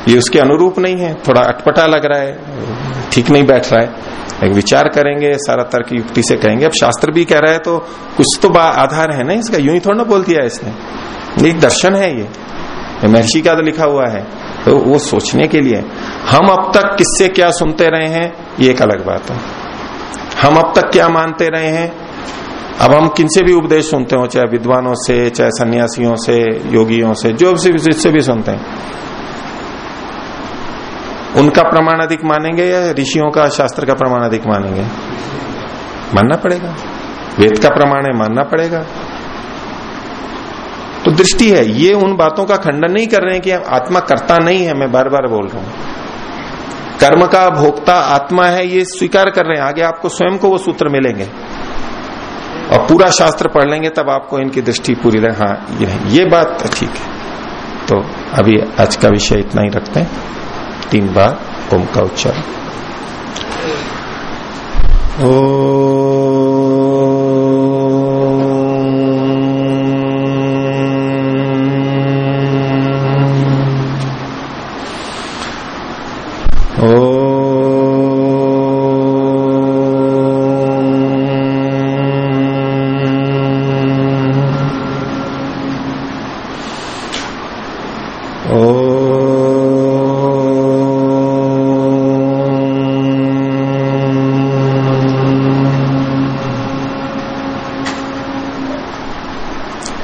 ये उसके अनुरूप नहीं है। थोड़ा अटपटा लग रहा है, ठीक नहीं बैठ रहा है। एक विचार करेंगे, सारा तर्क युक्ति से कहेंगे। अब शास्त्र भी कह रहा है तो कुछ तो आधार है ना इसका। यूँ ही थोड़ा ना बोल दिया इसने। एक दर्शन है ये महर्षि का तो लिखा हुआ है। तो वो सोचने के लिए। हम अब तक किससे क्या सुनते रहे हैं, ये एक अलग बात है। हम अब तक क्या मानते रहे हैं? अब हम किनसे भी उपदेश सुनते हो? चाहे विद्वानों से, चाहे सन्यासियों से, योगियों से, जो भी जिससे भी सुनते हैं। उनका प्रमाण अधिक मानेंगे या ऋषियों का, शास्त्र का प्रमाण अधिक मानेंगे? मानना पड़ेगा। वेद का प्रमाण है, मानना पड़ेगा। तो दृष्टि है, ये उन बातों का खंडन नहीं कर रहे हैं कि आत्मा करता नहीं है, मैं बार बार बोल रहा हूँ। कर्म का भोक्ता आत्मा है, ये स्वीकार कर रहे हैं। आगे आपको स्वयं को वो सूत्र मिलेंगे। और पूरा शास्त्र पढ़ लेंगे, तब आपको इनकी दृष्टि पूरी रहे हाँ ये ये बात ठीक है। तो अभी आज का विषय इतना ही रखते हैं। तीन बार, ओम का उच्चारण। ओ